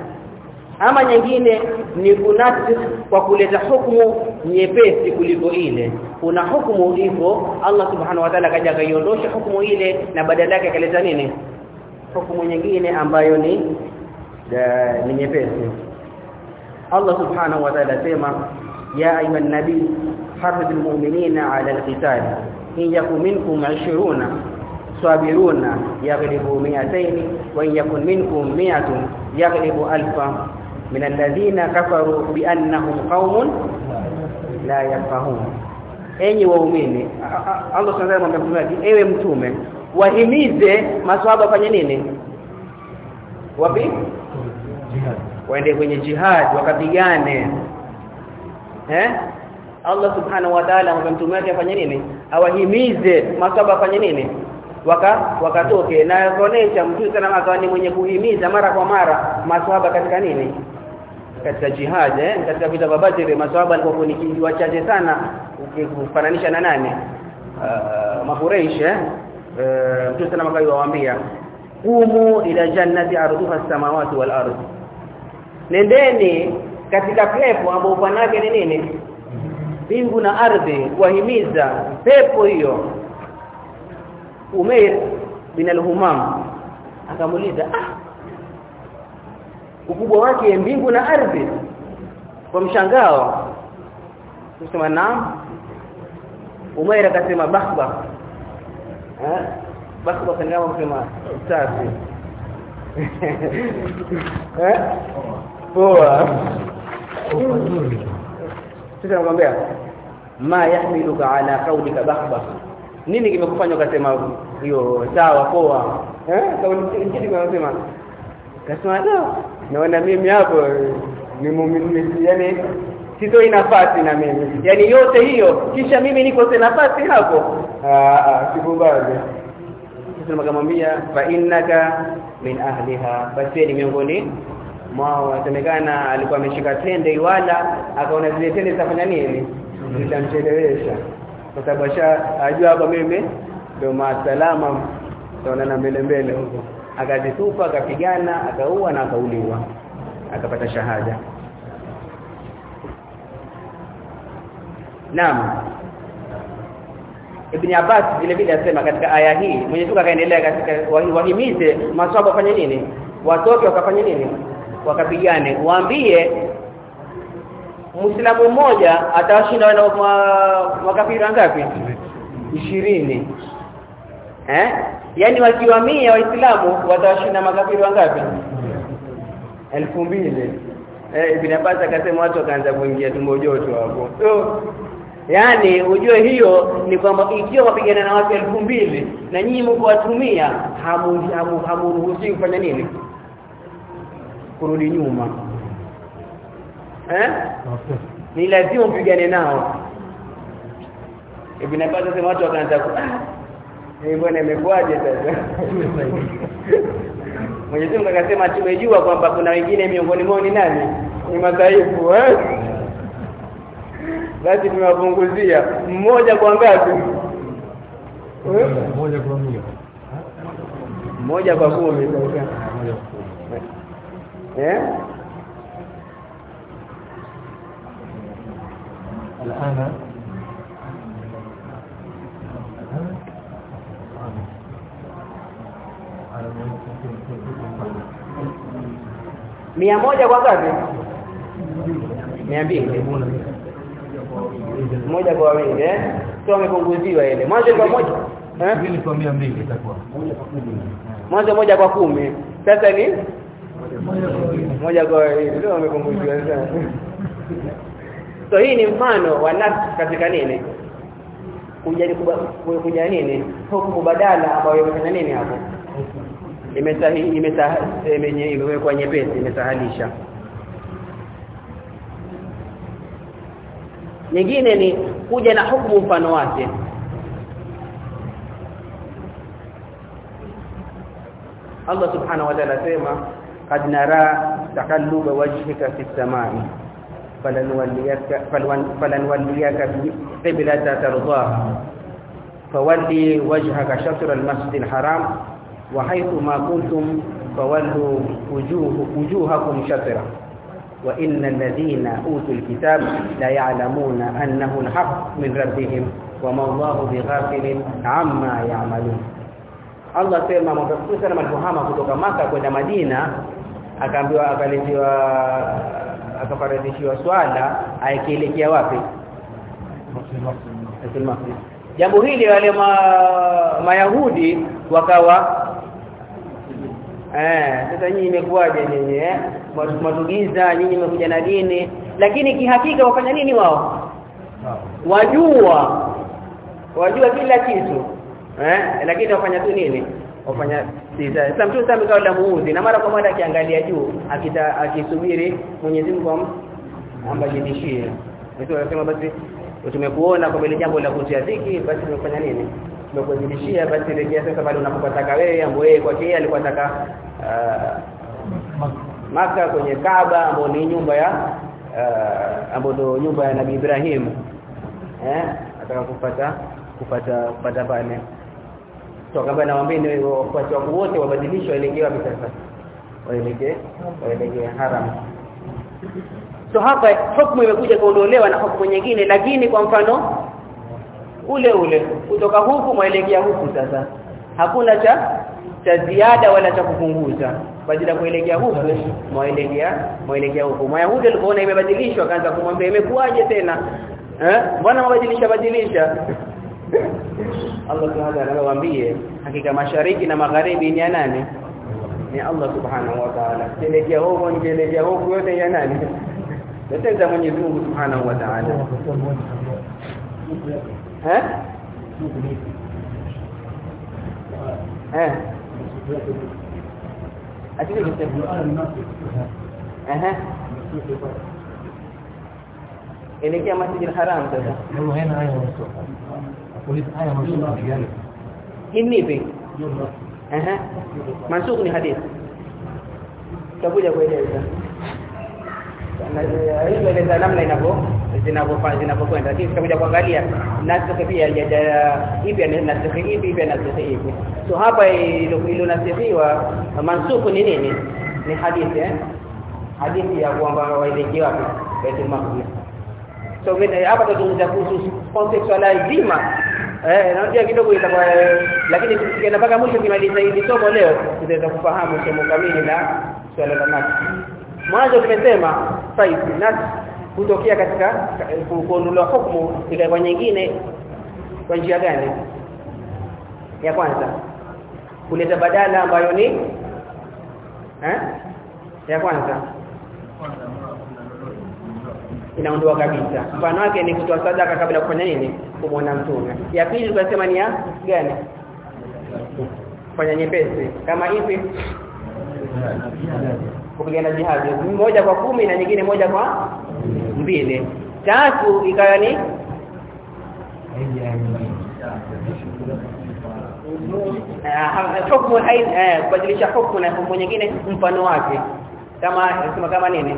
ama nyingine ni kunasi kwa kuleta hukumu nyepesi kuliko ile. Kuna hukumu hivyo Allah subhanahu wa ta'ala kaja kaiondosha hukumu ile na badala yake akaleta nini? Hukumu nyingine ambayo ni ni nyepesi. Allah subhanahu wa ta'ala sema ya ayuha nabii harrid almu'minina 'ala alqital in yakum minkum 20 sabiruna yaghlibu 200 wa in yakun minkum 100 yaghlibu alfa min alladhina kafaru bi annahum qaumun la yafqahun enyi waumini Allah subhanahu wa ta'ala ewe mtume wahimize maswahaba fanye nini? Wapi? Waende kwenye jihad wakapigane. Eh? Allah subhanahu wa ta'ala ambaye mtume wake afanye nini? Awahimize maswahaba afanye nini? Waka wakatoke na kuonesha mtu sana akawa ni mwenye kuhimiza mara kwa mara maswahaba katika nini katika jihad eh katika vita vya Badr maswahaba walikuwa ni wachache sana ukifananisha na nani? Uh, mafureish eh uh, mtu sana makawaambia kumu ila jannati arduha samawati wal ardh nendeni katika pepo ambapo upanake ni nini? Mbingu na ardhi wahimiza pepo hiyo. Umair bin al-Humam akamuliza ah ukubwa wake mbingu na ardhi. Kwa mshangao kusema naam Umair akasema bahba eh bahba kama kusema safi eh poa. Sasa nakwambia ma yahmiluka ala qawlika bahba nini kimekufanya ukasema hiyo? Sawa poa. Eh kauli nyingine unasema kasema naona mimi hapo ni muumini yani sitoi nafasi na mimi. Yani yote hiyo kisha mimi niko nafasi hapo. Ah ah sikubali sasa akamwambia fa innaka min ahliha. Basi ni miongoni mwao. Atamekana alikuwa ameshika tende iwala akaona zile tende zitafanya nini? Zitamchelewesha. Kwa sababu ajua hapa mimi ndio masalama. Tunaona mbele mbele huko akazitupa akapigana akaua na akauliwa. Akapata shahada. Naam. Ibn Abbas vile vile asema katika aya hii Mwenyezi Mungu akaendelea katika wahimize maswahaba wafanye nini? Watoke wakafanye nini? Wakapigane. Waambie Muislamu mmoja atawashinda wana makafiri ngapi? 20. Eh? Yaani wakiwa 100 waislamu watawashinda makafiri wangapi? 2000. Eh Ibn Abbas akasema watu wakaanza kuingia tumbo joto hapo. So, Yaani ujue hiyo ni kwamba ikiwa wapigana na watu elfu mbili na nyinyi mko watumia hamu hamu hamuruhusi kufanya nini? Kurudi nyuma. Eh? Ni lazima upigane nao. Ibn Abbas akasema watu wakaanza ku ah eh bwana imekwaje sasa? Mwenyezi Mungu akasema tumejua kwamba kuna wengine miongoni mwao ni nani? Ni madhaifu eh? basi tumewapunguzia mmoja kwa ngapi
moja kwa mia
mmoja kwa kumi sasa eh
الآن
Mia moja kwa ngapi? Mia mbili. Moja kwa wingi eh? Sio amepunguziwa ile mwanzo kwa moja eh?
Mbili kwa mia mbili itakuwa.
Mwanzo moja kwa kumi. Sasa ni?
Moja kwa
wingi sio amepunguziwa sana. So hii ni mfano wa nafsi katika nini? Kujaribu kuja nini? Hukumu badala ambayo imefanya nini hapo imesahi imesah imewekwa nyepesi imesahalisha nyingine ni kuja na hukumu mfano wake. Allah subhanahu wa ta'ala sema qad nara takalluba wajhika fi samai falanwalliyaka falanwalliyaka qiblatan tardaha fawalli wajhaka shatr al-masjid al-haram wa haythu ma kuntum fawallu wujuhakum shatra وإن الذين أوتوا الكتاب لا يعلمون أنه الحق من ربهم وما الله بغافل عما يعملون Allah sema Mtume sana alipohama kutoka maka kwenda Madina akaambiwa akaletewa akafaradhishiwa swala aikielekea wapi Jambo hili wale ma, Mayahudi wakawa Eh, sasa nyinyi imekuwaje nyinyi eh? Matugiza nyinyi mmekuja na dini, lakini kihakika wafanya nini wao? Wajua. Wajua kila kitu. Eh? Lakini wafanya tu nini? Wafanya. Sasa mtu sasa mkao la muuzi na mara kwa mara akiangalia juu, akita akisubiri Mwenyezi Mungu ambadilishie. Mtu anasema basi tumekuona kwa ile jambo la kutia dhiki, basi tumefanya nini? Tumekuzidishia basi rejea sasa bado unapotaka wewe ambaye yeye kwake yeye alikuwa anataka maka kwenye kaba ambao ni nyumba ya ambayo ndo nyumba ya Nabii Ibrahim. Eh ataka kupata kupata kupata pale. So kama nawaambia ni wafuasi wangu wote wabadilishwe waelekee wapi sasa? Waelekee waelekee haram. So hapa hukumu imekuja kuondolewa na hukumu nyingine lakini kwa mfano ule ule. Kutoka huku mwelekea huku sasa. Hakuna cha cha ziada wala cha kupunguza. Badala kuelekea huku mwelekea mwelekea huku. Mayahudi alipoona imebadilishwa akaanza kumwambia imekuaje tena? Eh? Mbona mabadilisha badilisha? Allah subhanahu wa ta'ala anawaambie hakika mashariki na magharibi ni ya nani? Ni Allah subhanahu wa ta'ala. Kuelekea huko kuelekea huku yote ya nani? Yote Mwenyezi Mungu subhanahu wa ta'ala eh eh akili kitembo eh elekea masjid al-haram sasa
hilo hena haya msofa polisi haya msofa
gani hinipi eh mansukh ni hadithi takuja kueleza hizo eleza namna inavyo zinavyofanya zinavyokwenda. Lakini tutakuja kuangalia nasikhi pia ipi nasikhi ipi ipi nasikhi ipi. So hapa ilo ile nasikhiwa mansuku ni nini? Ni hadithi eh? Hadithi ya kwamba waelekea wapi? Baitul Maqdis. So mimi hapa tutazungumzia kuhusu context wala zima eh naona kidogo itakuwa lakini tukienda mpaka mwisho kimaliza hili somo leo tutaweza kufahamu somo kamili la swala la nafsi mwanzo tumesema saizi nafsi kutokea katika kuondolewa hukumu ikawa nyingine. Kwa njia gani? Ya kwanza kuleta badala ambayo ni eh? Ya kwanza inaondoa kabisa. Mfano wake ni kutoa sadaka kabla kufanya nini? Kumwona mtume. Ya pili tunasema ni ya gani? Kufanya nyepesi. Kama hivi kupigana jihadi. Moja kwa kumi na nyingine moja kwa mbili. Tatu ikawa ni hukumu kubadilisha hukumu na hukumu nyingine mfano wake. Kama sema kama nini?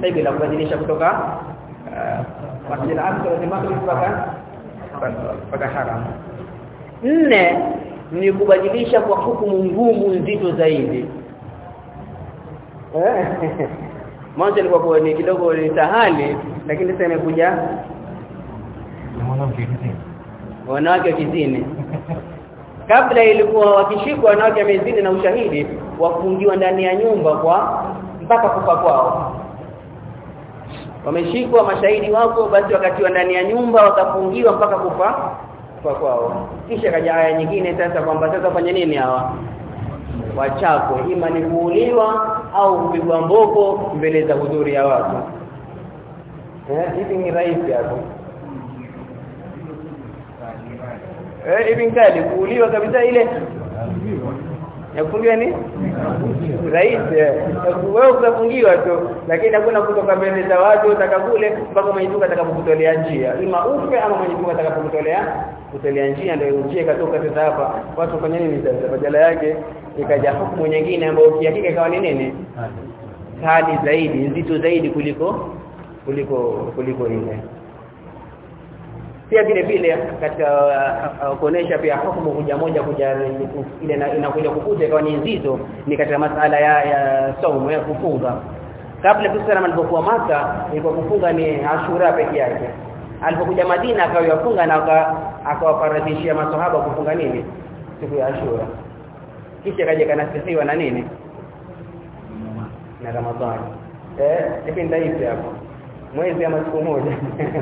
Sasa bila kubadilisha kutoka Masjid al-Aqsa wa mpaka mpaka haram. Nne ni kubadilisha kwa hukumu ngumu nzito zaidi mwanzo ilikuwa ni kidogo ni sahali lakini sasa imekuja wanawake kizini. Kabla ilikuwa wakishikwa wanawake wamezini na ushahidi wafungiwa ndani ya nyumba kwa mpaka kufa kwao. Wameshikwa mashahidi wako basi wakatiwa ndani ya nyumba wakafungiwa mpaka kufa kwa kwao. Kisha kaja aya nyingine sasa kwamba sasa fanya nini hawa? Wachakwe. Ima ni kuuliwa au kupigwa mboko mbele za hudhuri ya watu. Eh hivi ni rahisi hapo. Eh hivi kali kuuliwa kabisa ile. Ya kufungiwa ni? Rahisi wewe utafungiwa tu lakini hakuna kutoka mbele za watu utakakule mpaka Mwenyezi atakapokutolea njia. Ima ufe ama Mwenyezi atakapokutolea kutolea njia ndio njia ikatoka sasa hapa. Watu fanya nini sasa? Badala yake ikaja hukumu nyingine ambayo kihakika ikawa ni nene. Kali zaidi nzito zaidi kuliko kuliko kuliko ile. Pia vile vile katika kuonesha pia hukumu kuja moja kuja ile inakuja kukuja ikawa ni nzito ni katika masala ya, ya saumu ya kufunga. Kabla Musa alipokuwa maka ilikuwa kufunga ni Ashura pekee yake. Alipokuja Madina akawa yafunga na akawafaradhishia maswahaba kufunga nini? Siku ya Ashura kisha kaja kanasifiwa na nini? Na Ramadhani. Eh lakini dhaifu hapo. Mwezi ama siku moja.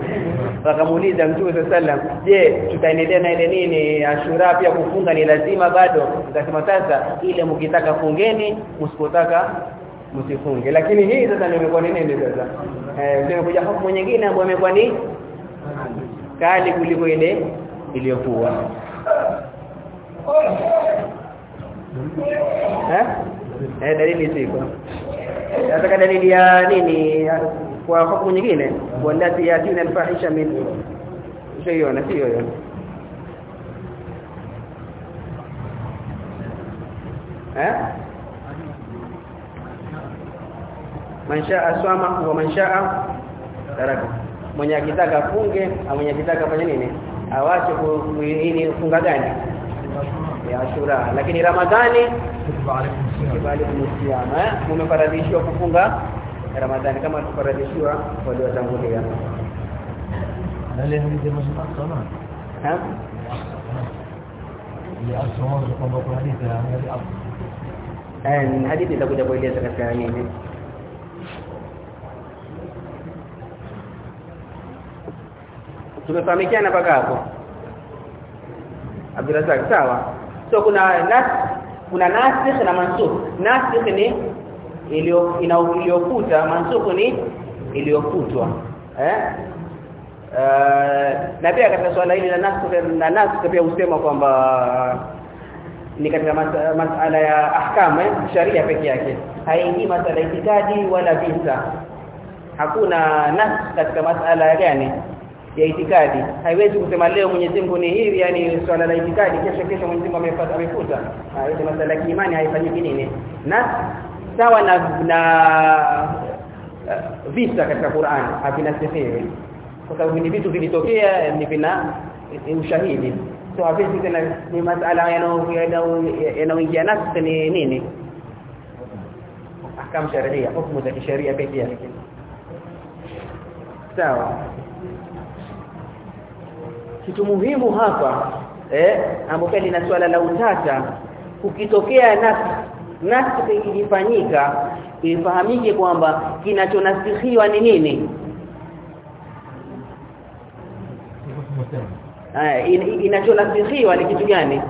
Wakamuuliza mtume sallam je tutaendelea na ile nini? Ashura pia kufunga ni lazima bado? Akasema sasa ile mkitaka fungeni msipotaka msifunge. Lakini hii sasa ndio imekuwa ni nini sasa? Eh imekuja hukumu nyingine ambayo imekuwa ni kali kuliko ile iliyokuwa eh? Eh dalili ziko. Nataka dalili ya nini? Kwa hukumu nyingine? Wallati yatina alfahisha min na sio hiyo eh? Man shaa swama wa man shaa taraka. Mwenye akitaka funge au mwenye akitaka fanya nini? Awache kuini funga gani ya Ashura lakini Ramadhani bali kumsiama mumefaradhishwa kufunga Ramadhani kama tufaradhishiwa waliotangulia
Wale hadithi sana.
ha
Ile asoma kwamba kuna hadithi ya. Ahmad Abu
eh hadithi itakuja kueleza katika nini tumefahamikiana mpaka hapo Abdulrazak sawa so kuna nas kuna nasikh na mansukh. Nasikh ni iliyo iliyofuta mansukh ni iliyofutwa eh? Uh, na pia katika swala hili la nasikh na nasikh pia husema kwamba ni katika mas- masala ya ahkam eh, sharia pekee yake. Haingii masala itikadi wala visa. Hakuna nas katika masala gani ya itikadi. Haiwezi kusema leo Mwenyezi Mungu ni hivi yani swala la itikadi kesho kesho Mwenyezi Mungu amefuta. Amefuta hiyo masala ya imani haifanyiki nini? Na sawa na na uh, visa katika Qur'an havinasifiwi kwa sababu ni vitu vilitokea ni vina ushahidi. So havizi tena ni masala yanayoingia nafsi ni nini? Ahkam sharia hukumu za kisheria pekee yake. Sawa kitu muhimu hapa eh ambapo ni swala la utata ukitokea nafsi nafsi ikifanyika ifahamike kwamba kinachonasikhiwa ni nini Aya, inachonasikhiwa ni kitu gani?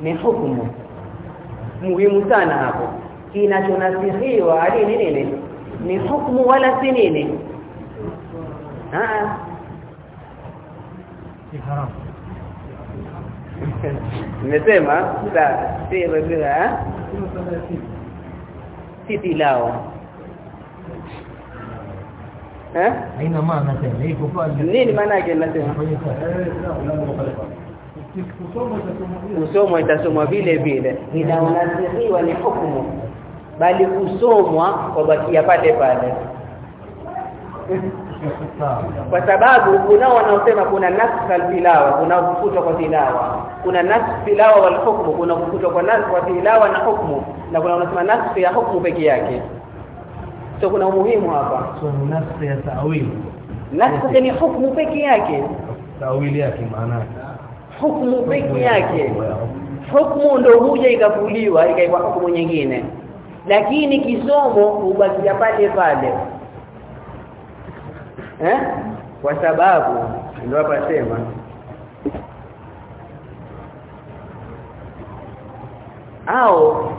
Ni hukumu. Muhimu sana hapo. Kinachonasikhiwa ni nini? Ni hukumu wala si nini? Nimesema bila si si tilawa. Eh?
Haina maana tena. Iko pale.
Nini maana yake nasema? kusomwa itasomwa vile vile inaonasihiwa ni hukumu bali kusomwa kwa bakia pale pale kwa sababu kunao wanaosema kuna nasf tilawa kuna kufutwa kwa tilawa kuna nasf tilawa wal hukmu kuna kufutwa kwa nasf kwa tilawa na hukmu. Na kuna wanasema nasf ya hukmu peke yake. So kuna umuhimu hapa.
So nafsi ya ta'wili.
nasf ni hukmu peke yake.
Ta'wili yake maana
hukmu peke yake. hukmu ndio huja ikafuliwa ikaiwa hukmu nyingine. Lakini kisomo hubakia pale pale eh? Kwa sababu ndio hapa sema. Au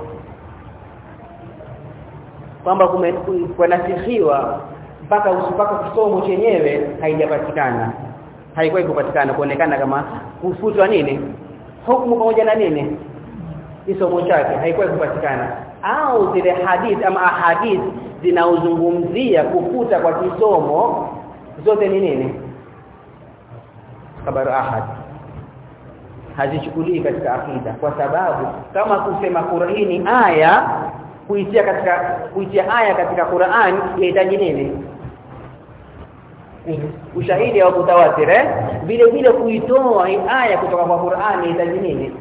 kwamba kumenasihiwa mpaka usipaka kisomo chenyewe haijapatikana. Haikuwa kupatikana kuonekana kama kufutwa nini? Hukumu pamoja na nini? Kisomo chake haikuwa kupatikana. Au zile hadith ama ahadith zinaozungumzia kufuta kwa kisomo zote ni nini? Kabar ahad. Hazichukulii katika akida. Kwa sababu kama kusema Qur'ani aya kuitia katika kuitia aya katika Qur'an inahitaji nini? Ushahidi wa mutawatir eh? Vile vile kuitoa aya kutoka kwa Qur'ani inahitaji nini?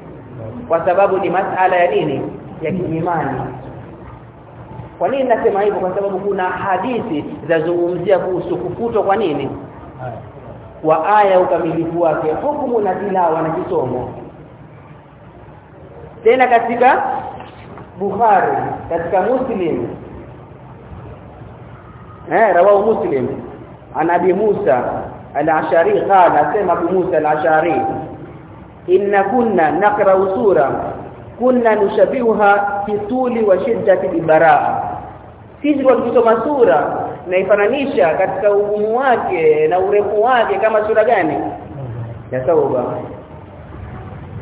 Kwa sababu ni masala ya nini? Ya kiimani kwa nini nasema hivyo? Kwa sababu kuna hadithi zinazungumzia kuhusu kufutwa kwa nini? Kwa aya ukamilifu wake. Hukumu na tilawa na kisomo. Tena katika Bukhari katika Muslim. Eh rawahu Muslim. Anabi Musa al-Ashari qala sema Abu Musa al-Ashari inna kunna naqra sura kunna nushabihuha fi tuli wa shiddati al-baraa sisi kwa sura naifananisha katika ugumu wake na urefu wake kama sura gani? Ya tauba.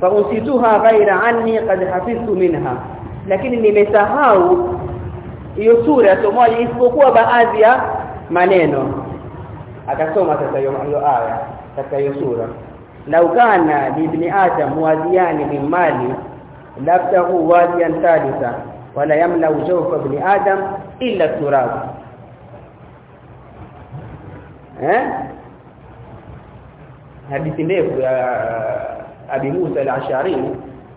Fa usituha ghaira anni qad hafiztu minha. Lakini nimesahau hiyo sura somoja isipokuwa baadhi ya maneno. Akasoma sasa hiyo aya katika hiyo sura. Lau kana ibn adam wadiani min mali labtahu wadiyan thalitha wala yamla jawfa ibn adam illa turab. Eh? Hadithi ndefu ya Abi Musa al-Ash'ari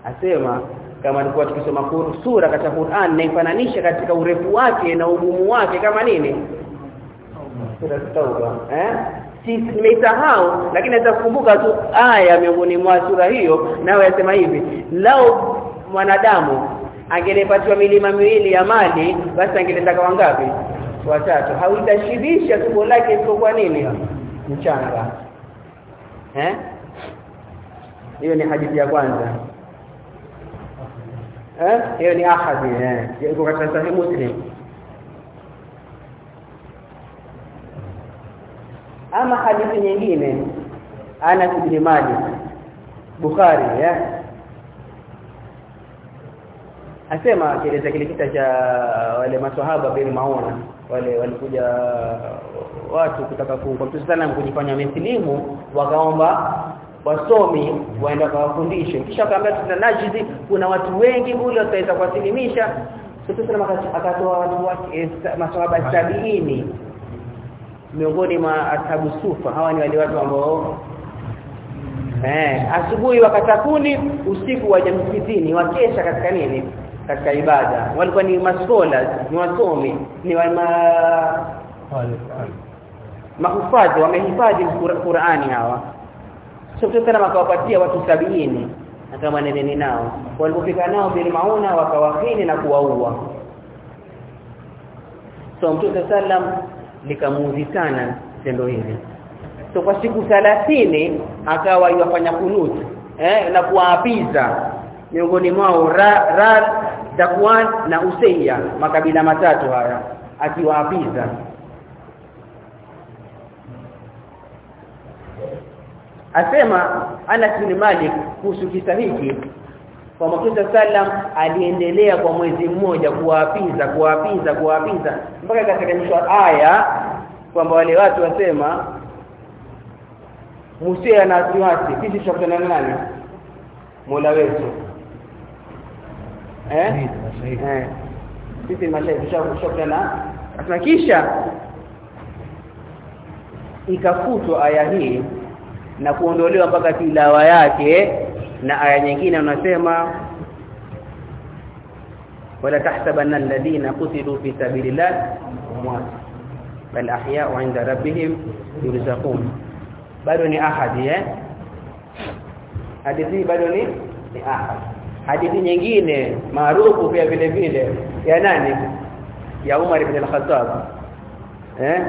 asema kama alikuwa tukisoma sura katika Qur'an naifananisha katika urefu wake na ugumu wake kama nini? Sura tauba. Eh? Si nimeisahau lakini nitakumbuka tu aya miongoni mwa sura hiyo nayo yasema hivi lao mwanadamu angelepatiwa milima miwili ya mali basi angelitaka wangapi? Watatu. Hautashibisha tumbo lake kwa nini? Mchanga. Eh? Hiyo ni hadithi ya kwanza. Eh? Hiyo ni ahadi eh. Iko katika sahihi muslim? Ama hadithi nyingine Anas ibn Malik Bukhari eh asema kieleza kile kita cha wale maswahaba bin maona. Wale walikuja watu kutaka sallam kujifanya mslimu wakaomba wasomi waenda kawafundishe kisha akaambia tuna najizi kuna watu wengi kule wataweza kuwasilimisha. Sana akatoa watu wake maswahaba 70 miongoni mwa ashabu sufa hawa ni wale watu ambao eh asubuhi wakatakuni usiku waje msikitini wakesha katika nini katika ibada. Walikuwa ni maskola ni wasomi ni wa ma... mahufadhi wamehifadhi Qur'ani hawa. Sio tena makawapatia watu sabini kama neneni nao. Walipofika nao bil mauna wakawahini na kuwaua. So mtume sallam likamuudhi sana tendo hili. So kwa siku 30 akawa yafanya kunut eh na kuwaapiza. Miongoni mwao ra, ra Dakwan na Usayya makabila matatu haya akiwaapiza. Asema Anas bin Malik kuhusu kisa hiki kwa Mtume sallam aliendelea kwa mwezi mmoja kuwaapiza kuwaapiza kuwaapiza mpaka katika aya kwamba wale watu wasema Musa na wasiwasi sisi tutakutana nani? Mola wetu eh? Eh. Sisi mashahidi na kisha ikafutwa aya hii na kuondolewa mpaka tilawa yake na aya nyingine unasema wala tahsabanna alladhina qutilu fi sabilillah amwat bal ahya'u 'inda rabbihim yurzaqun. Bado ni ahadi eh? Hadithi bado ni ni ahadi hadithi nyingine maarufu pia vile vile ya nani? Ya Umar ibn al-Khattab. Eh?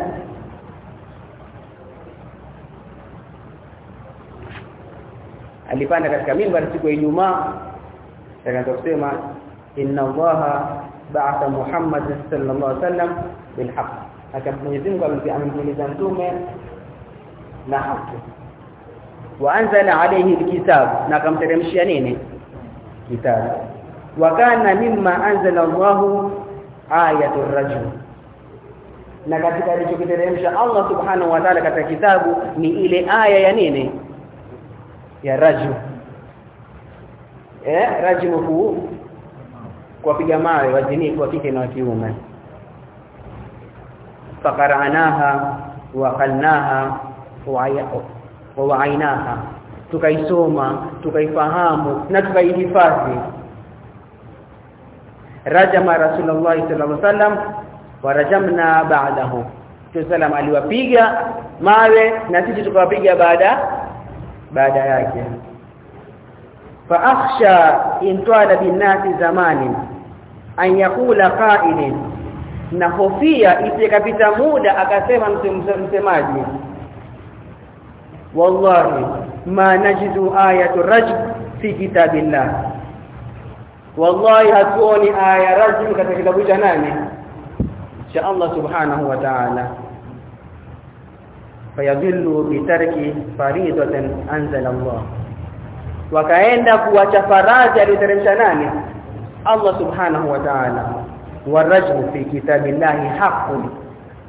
Alipanda katika mimbar siku ya Ijumaa. Akaanza kusema inna Allaha ba'atha Muhammad sallallahu alaihi wasallam bil haqq akamwenyezi Mungu amemtuliza mtume na haki. Wa anzala alayhi alkitab. Na akamteremshia nini kitabu. Wa kana mimma anzala allah ayatul rajul. Na katika alichokiteremsha Allah subhanahu wa ta'ala katika kitabu ni ile aya ya nini? Ya rajul. Eh rajul huu kuwapiga mawe wazinifu wa kike na kiume. Faqara'naha wa qalnaha wa wa'ainaha tukaisoma tukaifahamu na tukaihifadhi. Rajama rasulullah sallallahu alaihi wasallam wa rajamna ba'dahu. Tusalam aliwapiga mawe na sisi tukawapiga baada baada yake. Fa akhsha in binati zamani an yakula qa'ilin. Na hofia isikapita muda akasema msemaji. Wallahi ma najidu ayatu rajm fi kitabillah. Wallahi hatuoni aya rajm katika kitabu cha nani? Cha Allah subhanahu wa ta'ala. Fayadhillu bitarki faridatan anzala Allah. Wakaenda kuacha faradhi aliyoteremsha nani? Allah subhanahu wa ta'ala. Warajmu fi kitabillahi haqqun.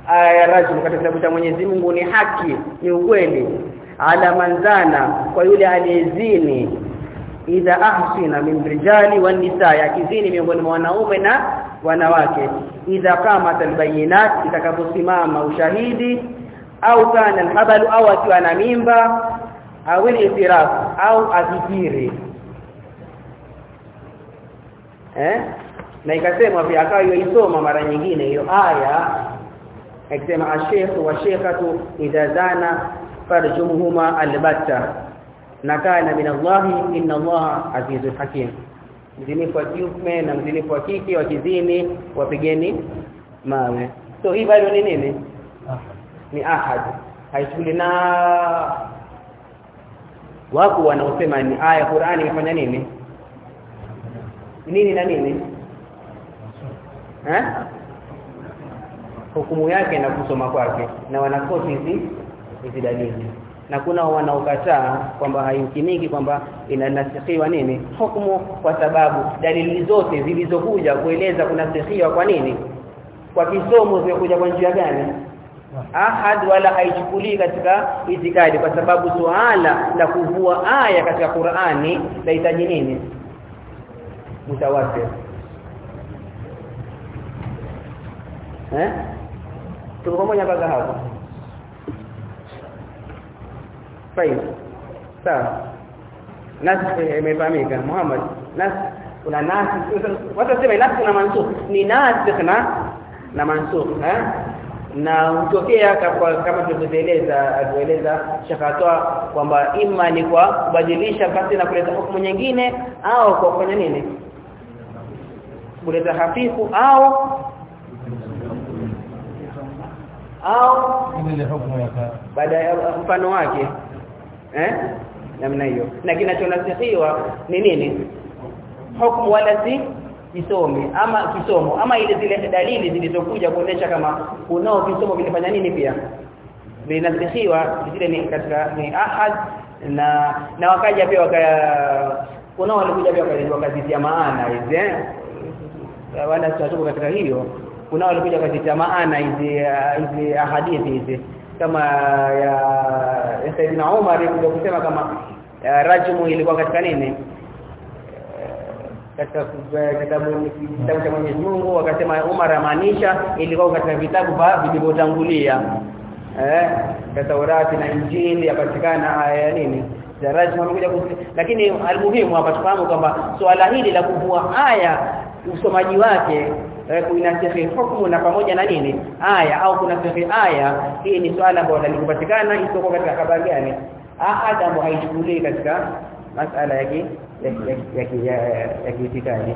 Aya rajmu katika kitabu cha Mwenyezi Mungu ni haki ni ukweli ala manzana kwa yule aliyezini. Idha ahsina min rijali wan nisaa yakizini miongoni mwa wanaume na wanawake. Idha kama albayinat itakaposimama ushahidi au kana alhabalu au akiwa na mimba au al au azikiri. Eh? Na ikasemwa pia akawa yoisoma mara nyingine hiyo aya. Akisema ashekhu wa shekhatu idha zana farjumuhuma albatta. Na kana min Allah inna Allah azizul hakim. Mzinifu wa kiume na mzinifu wa kike wa kizini wapigeni mawe. So hii bado ni nini? Ni ahad. Haishuli na wako wanaosema ni aya Qur'ani imefanya nini? Nini na nini? Eh? Hukumu yake na kusoma kwake. Na wanakosi hizi hizi dalili na kuna wanaokataa kwamba haimkiniki kwamba inanasikhiwa nini? Hukumu kwa sababu dalili zote zilizokuja kueleza kunasikhiwa kwa nini? Kwa kisomo zimekuja kwa njia gani? Ahad wala haichukulii katika itikadi kwa sababu suala la kuvua aya katika Qur'ani lahitaji nini? Mutawatir eh? Tuko pamoja mpaka hapo fine sawa. Nas imefahamika. Muhammad nas kuna nas. Watu wasema nas na mansukh. Ni nasikh na na mansukh eh na hutokea kama tulivyoeleza atueleza shakatoa kwamba ima ni kwa kubadilisha basi na kuleta hukumu nyingine au kwa kufanya nini? Kuleta hafifu au au
ile hukumu ya
baada ya mfano wake eh? Namna hiyo. Na kinachonasihiwa ni nini? Hukumu wala si kisomi ama kisomo ama ile zile dalili zilizokuja kuonesha kama kunao kisomo vinafanya nini pia? Vinasihiwa zile ni katika ni ahad na na wakaja pia waka kunao walikuja pia wakazitia maana hizi eh? Wala tutatoka katika hiyo. Kunao walikuja wakazitia maana hizi hizi ahadithi hizi kama ya, ya Saidina Umar ndio kusema kama ya, rajmu ilikuwa katika nini? Katika kitabu kitabu cha Mwenyezi Mungu wakasema Umar amaanisha ilikuwa katika vitabu vilivyotangulia. Eh Taurati na Injili yapatikana aya nini? Za rajmu amekuja lakini almuhimu hapa tufahamu kwamba swala hili la kuvua haya usomaji wake eh, kuinasihi hukumu na pamoja na nini aya au kuna sahihi aya hii ni swala ambalo linapatikana isoko katika habari gani ahad ambayo haichukulii katika masala yake ya ya kiitikadi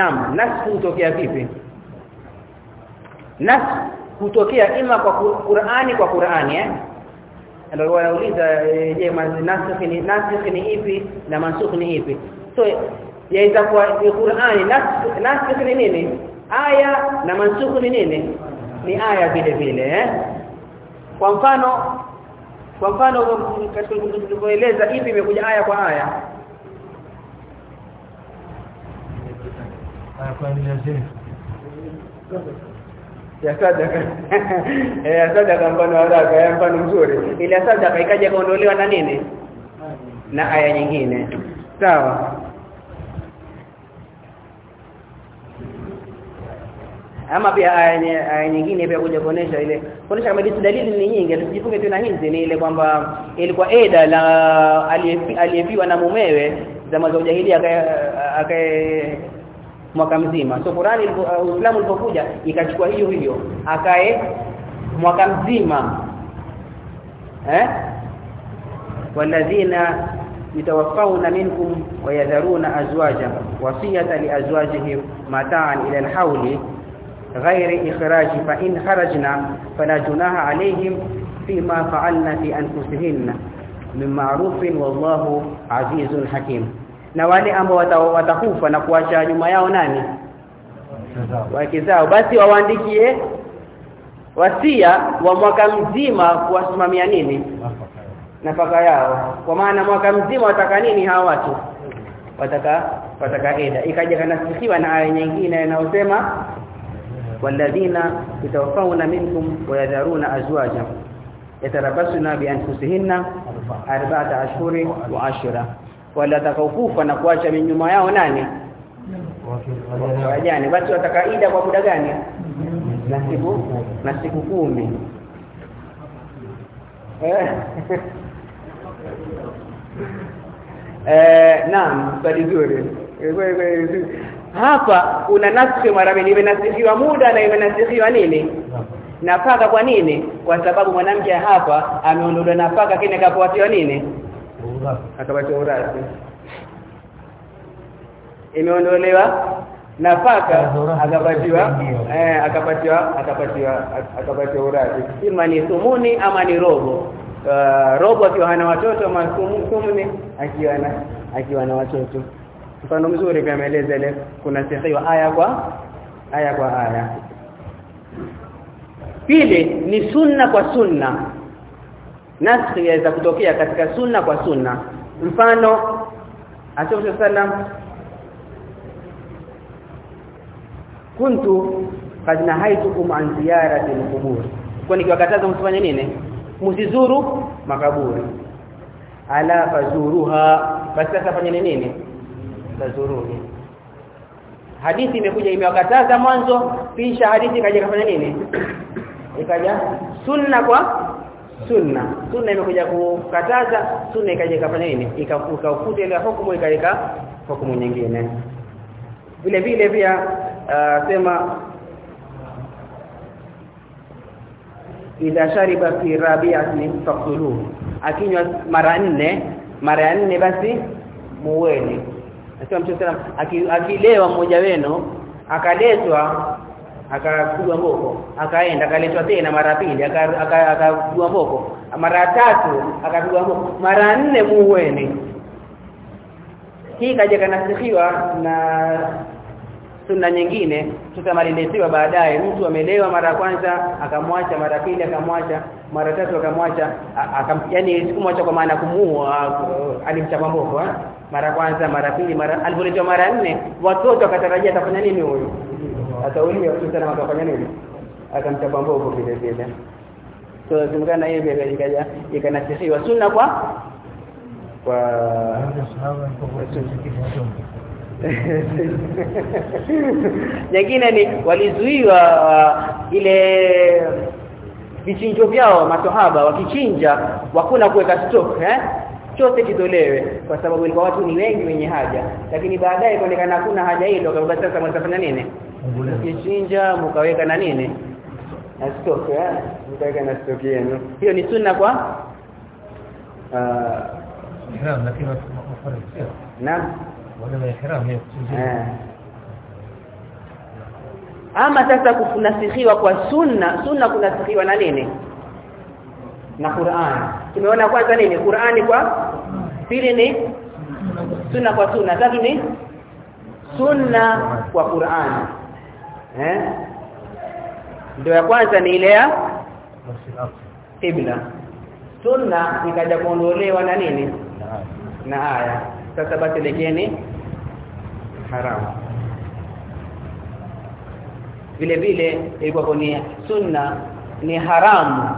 Naam, nas hutokea vipi? Nas hutokea ima kwa Qur'ani kwa Qur'ani eh? Ndio wanauliza je, nasikh ni nasikh ni ipi na mansukh ni ipi? So yaweza kuwa ni Qur'ani nasikh ni nini? Aya na mansukh ni nini? Ni aya vile vile eh? Kwa mfano kwa mfano katika tulivyoeleza ipi imekuja aya kwa aya
kwa nini lazima
ya sadaka eh ya sadaka mfano haraka ya mfano mzuri. Ile sadaka ikaja kaondolewa na nini? Na aya nyingine. Sawa. Ama pia aya aya nyingine pia kuja kuonesha ile kuonesha kama hizi dalili ni nyingi tusijifunge tena hizi ni ile kwamba ilikuwa eda la aliyefiwa na mumewe zama za ujahilia akae mwaka mzima so Qur'ani Uislamu ulipokuja ikachukua hiyo hiyo akae mwaka mzima eh walladhina yatawaffawna minkum wayadharuna azwaja wasiyata liazwajihim mata'an ila alhawli غير إخراج فإن خرجنا فلا جناح عليهم فيما فعلنا في أنفسهن من معروف والله عزيز حكيم na wale ambao watakufa na kuacha nyuma yao nani? Wake zao basi wawaandikie wasia wa mwaka mzima kuwasimamia nini? Nafaka yao. Kwa maana mwaka mzima wataka nini hawa watu? Wataka wataka eda. Ikaja kanasikiwa na aya nyingine inayosema walladhina yatawaffawna minkum wayadharuna azwaja yatarabasuna bi anfusihinna arba'ata ashhuri wa ashra wala watakaokufa na kuacha nyuma yao nani? Wajane. Basi watakaida kwa muda gani? Na siku na siku kumi. Eh. Eh naam swali zuri. Hapa kuna nafsi mara mbili. Imenasihiwa muda na imenasihiwa nini? Nafaka. Kwa nini? Kwa sababu mwanamke hapa ameondolewa nafaka kile kapoatiwa nini akapatiwa urathi imeondolewa nafaka akapatiwa eh akapatiwa akapatiwa akapatiwa urathi ima ni thumuni ama ni robo? Uh, robo akiwa hana watoto ama thumuni akiwa na akiwa na watoto. Mfano mzuri kama eleza ile kuna sahiwa aya kwa aya kwa aya. Pili ni sunna kwa sunna naskhi yaweza kutokea katika sunna kwa sunna. Mfano Atuu sallam kuntu qad nahaitukum an ziyarati al-qubur kwa nikiwakataza msifanye nini? Msizuru makaburi. Ala fazuruha. Basi sasa fanyeni nini? Tazuruni hadithi imekuja imewakataza mwanzo kisha hadithi ikaja kafanya nini? Ikaja sunna kwa sunna. Sunna imekuja kukataza sunna ikaja ikafanya nini? Ikafuta ile hukumu ikaika hukumu nyingine. Vile vile pia uh, sema idha shariba fi rabi'ati faqtuluhu akinywa mara nne mara ya nne basi muweni. Nasema mtume sana akilewa mmoja wenu akaletwa akapigwa mboko akaenda akaletwa tena mara pili akapigwa mboko. Mara tatu akapigwa mboko. Mara nne muweni hii kaja kanasikiwa na sunna nyingine tutamaliletiwa baadaye. Mtu amelewa mara kwanza akamwacha mara pili akamwacha mara tatu akamwacha akam yani sikumwacha kwa maana kumuua alimchapa mboko mara kwanza mara pili mara alipoletwa mara nne watoto akatarajia atafanya nini huyu tu sana akafanya nini akamchapa huko vile vile so zimkana hiyo pia ikaja ikanasihiwa sunna kwa kwa nyingine ni walizuiwa uh, ile vichinjo vyao matohaba wakichinja wakuna kuweka stock eh chote kitolewe kwa sababu ilikuwa watu ni wengi wenye haja. Lakini baadaye kuonekana hakuna haja hilo kwa sababu sasa mtafanya nini? Kichinja mkaweka na nini? Na stock eh? Mkaweka na stock yenu. Hiyo ni sunna kwa
sio.
Naam.
Wala ihram hiyo
Eh. ama sasa kufunasihiwa kwa sunna sunna kunasihiwa na nini? Na Qur'an tumeona kwanza nini Qur'ani kwa pili ni sunna kwa sunna tatu ni sunna kwa Qur'ani. Eh? Ndio ya kwanza ni ile ya ibla sunna ikaja kuondolewa na nini? Na aya. Sasa basi legeni haramu. Vile vile ilikuwa ni sunna ni haramu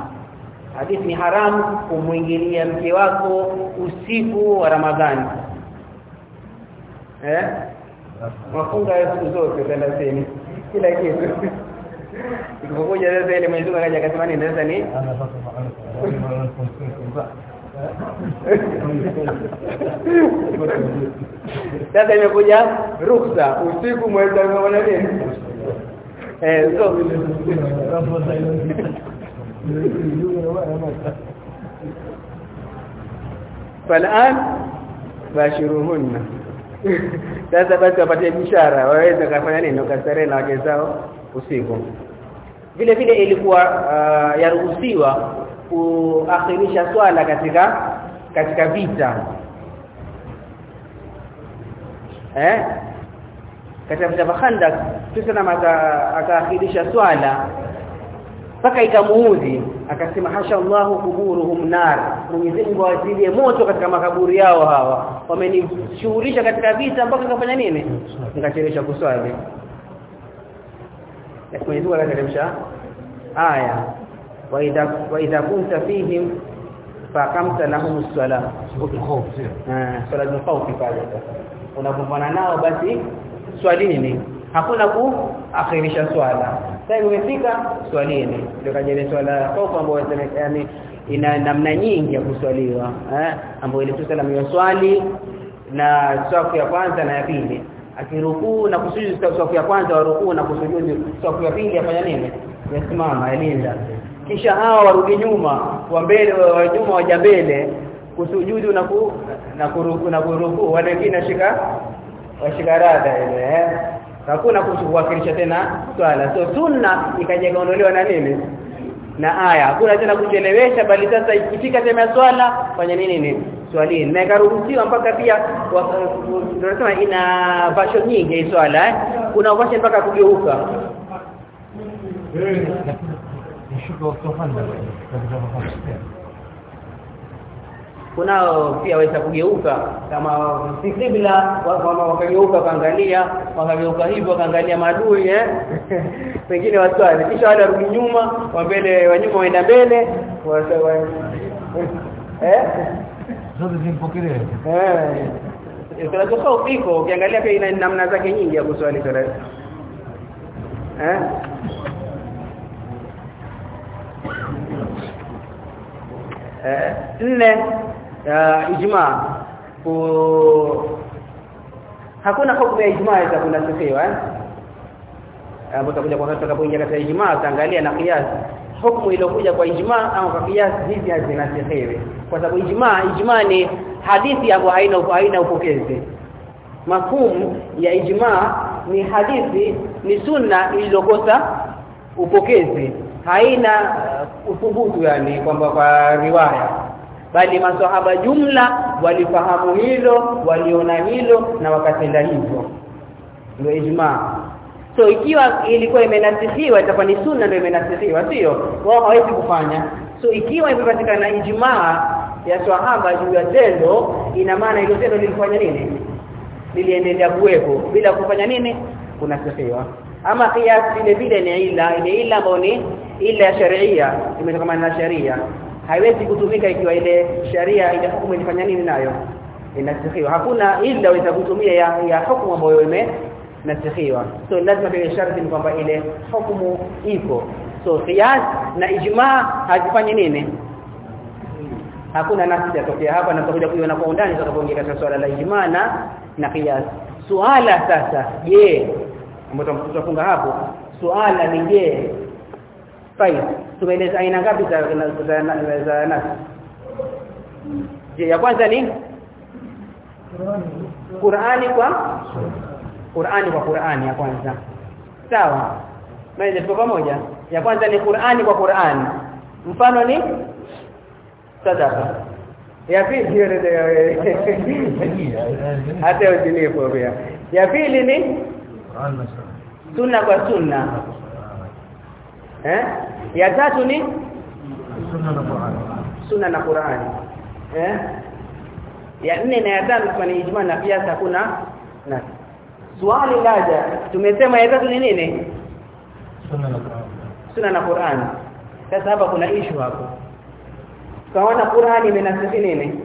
hadithi ni haramu kumwingilia mke wako usiku wa Ramadhani eh wafunga siku zote thelathini kila kitu ilipokuja sasa ile Mwenyezi Mungu akaja akasema ni sasa ni sasa imekuja ruksa usiku mwezi wa nini eh so fal'an bashiruhunna. Sasa basi wapatie mishara waweze kufanya nini? Ukastarehe na wake zao usiku. Vile vile ilikuwa uh, yaruhusiwa kuakhirisha swala katika katika vita. Eh? Katika vita vya Khandaq Tusa akaakhirisha swala mpaka ikamuudhi akasema hasha Allahu kuburuhum nar. Mwenyezi Mungu awazilie moto katika makaburi yao hawa. Wamenishughulisha katika vita mpaka nikafanya nini? Nikachelesha kuswali. Mwenyezi Mungu akateremsha aya. Wa idha wa idha kunta fihim fakamta lahum as-salah. Eh sala al-khawf pale. Unapopana nao basi swalini hakuna kuakhirisha swala. Sasa imefika swalini. Ndio kaja swala kwa ambayo yani ina namna nyingi ya kuswaliwa eh ambayo ile tusala swali na safu ya kwanza na ya pili. Akirukuu na kusujudu safu ya kwanza warukuu na kusujudu safu ya pili afanya nini? Yasimama yalinda. Kisha hawa warudi nyuma wa mbele wa nyuma waja mbele kusujudu na ku, na kuruku na kuruku wengine shika washika ile eh hakuna kuwakilisha tena swala. So sunna ikaja kaondolewa na nini? Na aya. Hakuna tena kuchelewesha bali sasa ikifika tena ya swala fanya nini ni swalini na ikaruhusiwa mpaka pia tunasema ina version nyingi hii swala eh? Kuna version mpaka kugeuka
nishuke kutofanya katika nafasi
kunao pia waweza kugeuka kama kibla kama wakageuka kaangalia wakageuka hivyo kaangalia maadui eh? Wengine waswali kisha wale warudi nyuma wa mbele wa nyuma waenda mbele eh?
Zote zimpokelewe
eh. Sala tofauti iko ukiangalia pia ina namna zake nyingi ya kuswali sala eh? Eh? Nne ya ijma ku hakuna hukumu ya ijma ya kuna sifiwa eh? Hapo tutakuja kwa tutakapoingia katika ijma tutaangalia na qiyas hukumu iliyokuja kwa ijma au kwa qiyas hizi hazinasifiwi kwa sababu ijma ijma ni hadithi ambayo haina haina upokezi. Mafhumu ya ijma ni hadithi ni sunna iliyokosa upokezi. Haina uh, uthubutu yani kwamba kwa riwaya bali maswahaba jumla walifahamu hilo waliona hilo na wakatenda hivyo. Ndio ijma. So ikiwa ilikuwa imenasifiwa itakuwa ni sunna ndio imenasifiwa sio? Wao hawezi kufanya. So ikiwa imepatikana ijma ya swahaba juu ya tendo ina maana hilo tendo lilifanya nini? Liliendelea kuwepo. Bila kufanya nini? Kunasisiwa ama kiasi vile vile ni ila ile ila ambayo ni ila ya sharia imetokana na sharia haiwezi kutumika ikiwa ile sharia ile hukumu ilifanya nini nayo? Inasikhiwa hakuna ila waweza kutumia ya, ya hukumu ambayo ime nasikhiwa so lazima pia sharti ni kwamba ile hukumu iko so qiyas na ijma hazifanyi nini? Hakuna nafsi yatokea hapa na tutakuja kuiona kwa undani tutakapoingia katika swala la ijma na na qiyas. Suala sasa je ambapo tutafunga hapo suala ni je fai tumeeleza aina ngapi za za, za, nafsi je ya kwanza ni? Qur'ani kwa Qur'ani kwa Qur'ani ya kwanza sawa maana tuko pamoja ya kwanza ni Qur'ani kwa Qur'ani mfano ni? Sadaka ya pili hata ujinifu pia ya? Pili ni? Sunna kwa sunna eh? Ya tatu ni? Sunna na Qur'an. Sunna na Qur'an. Eh? Ya nne na ya tano kwa ni ijma na pia hakuna na swali laja tumesema ya tatu ni nini? Sunna na Qur'an. Sunna na Qur'an. Sasa hapa kuna issue hapo. Kaona Qur'an imenasifi nini?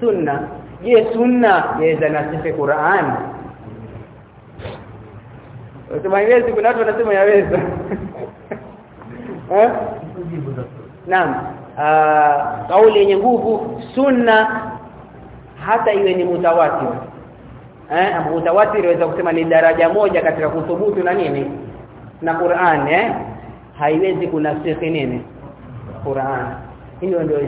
Sunna. Je sunna yaweza nasifi Qur'an? Haiwezi kuna watu wanasema yaweza eh? Naam. Ah kauli yenye nguvu sunna hata iwe ni mutawatir. Eh mutawatir inaweza kusema ni daraja moja katika kuthubutu na nini? Na Qur'an eh? Haiwezi kunasikhi nini? Qur'an hiyo ndio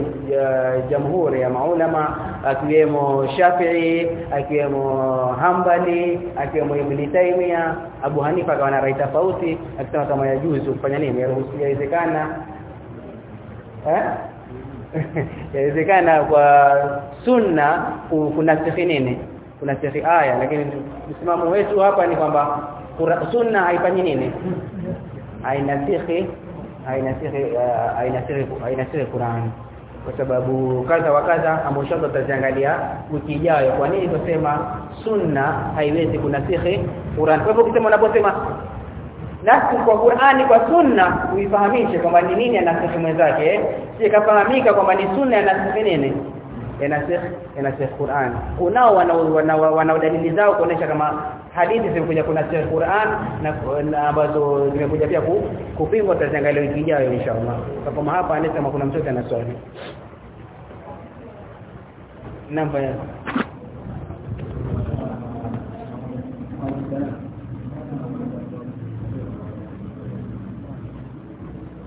jamhuri ya maulama akiwemo Shafi'i akiwemo hambali akiwemo Ibn Taymiyyah Abu Hanifa akawa na rai tofauti akisema kama ya yajuzu kufanya nini? Yawezekana. Eh yawezekana kwa sunna kunasihi nini? Kunasihi aya lakini msimamo wetu hapa ni kwamba sunna haifanyi nini? Hainasihi hainasihi hainasihi Qur'an. Kwa sababu kaza wa kadha ambao inshallah tutaziangalia wiki ijayo. Kwa nini tusema sunna haiwezi kunasihi Qur'an? Kwa hivyo ukisema unaposema nasi kwa Qur'ani kwa sunna uifahamishe kwamba ni nini anasihi mwenzake si kafahamika kwamba ni sunna anasihi nini yanasihi sheikh Qur'an. Kunao wana dalili zao kuonesha kama hadithi zimekuja kuna Qur'an na ambazo zimekuja pia kupingwa tutaangalia wiki ijayo inshallah. Kwa kama hapa anasema kuna mtoto ana swali namba ya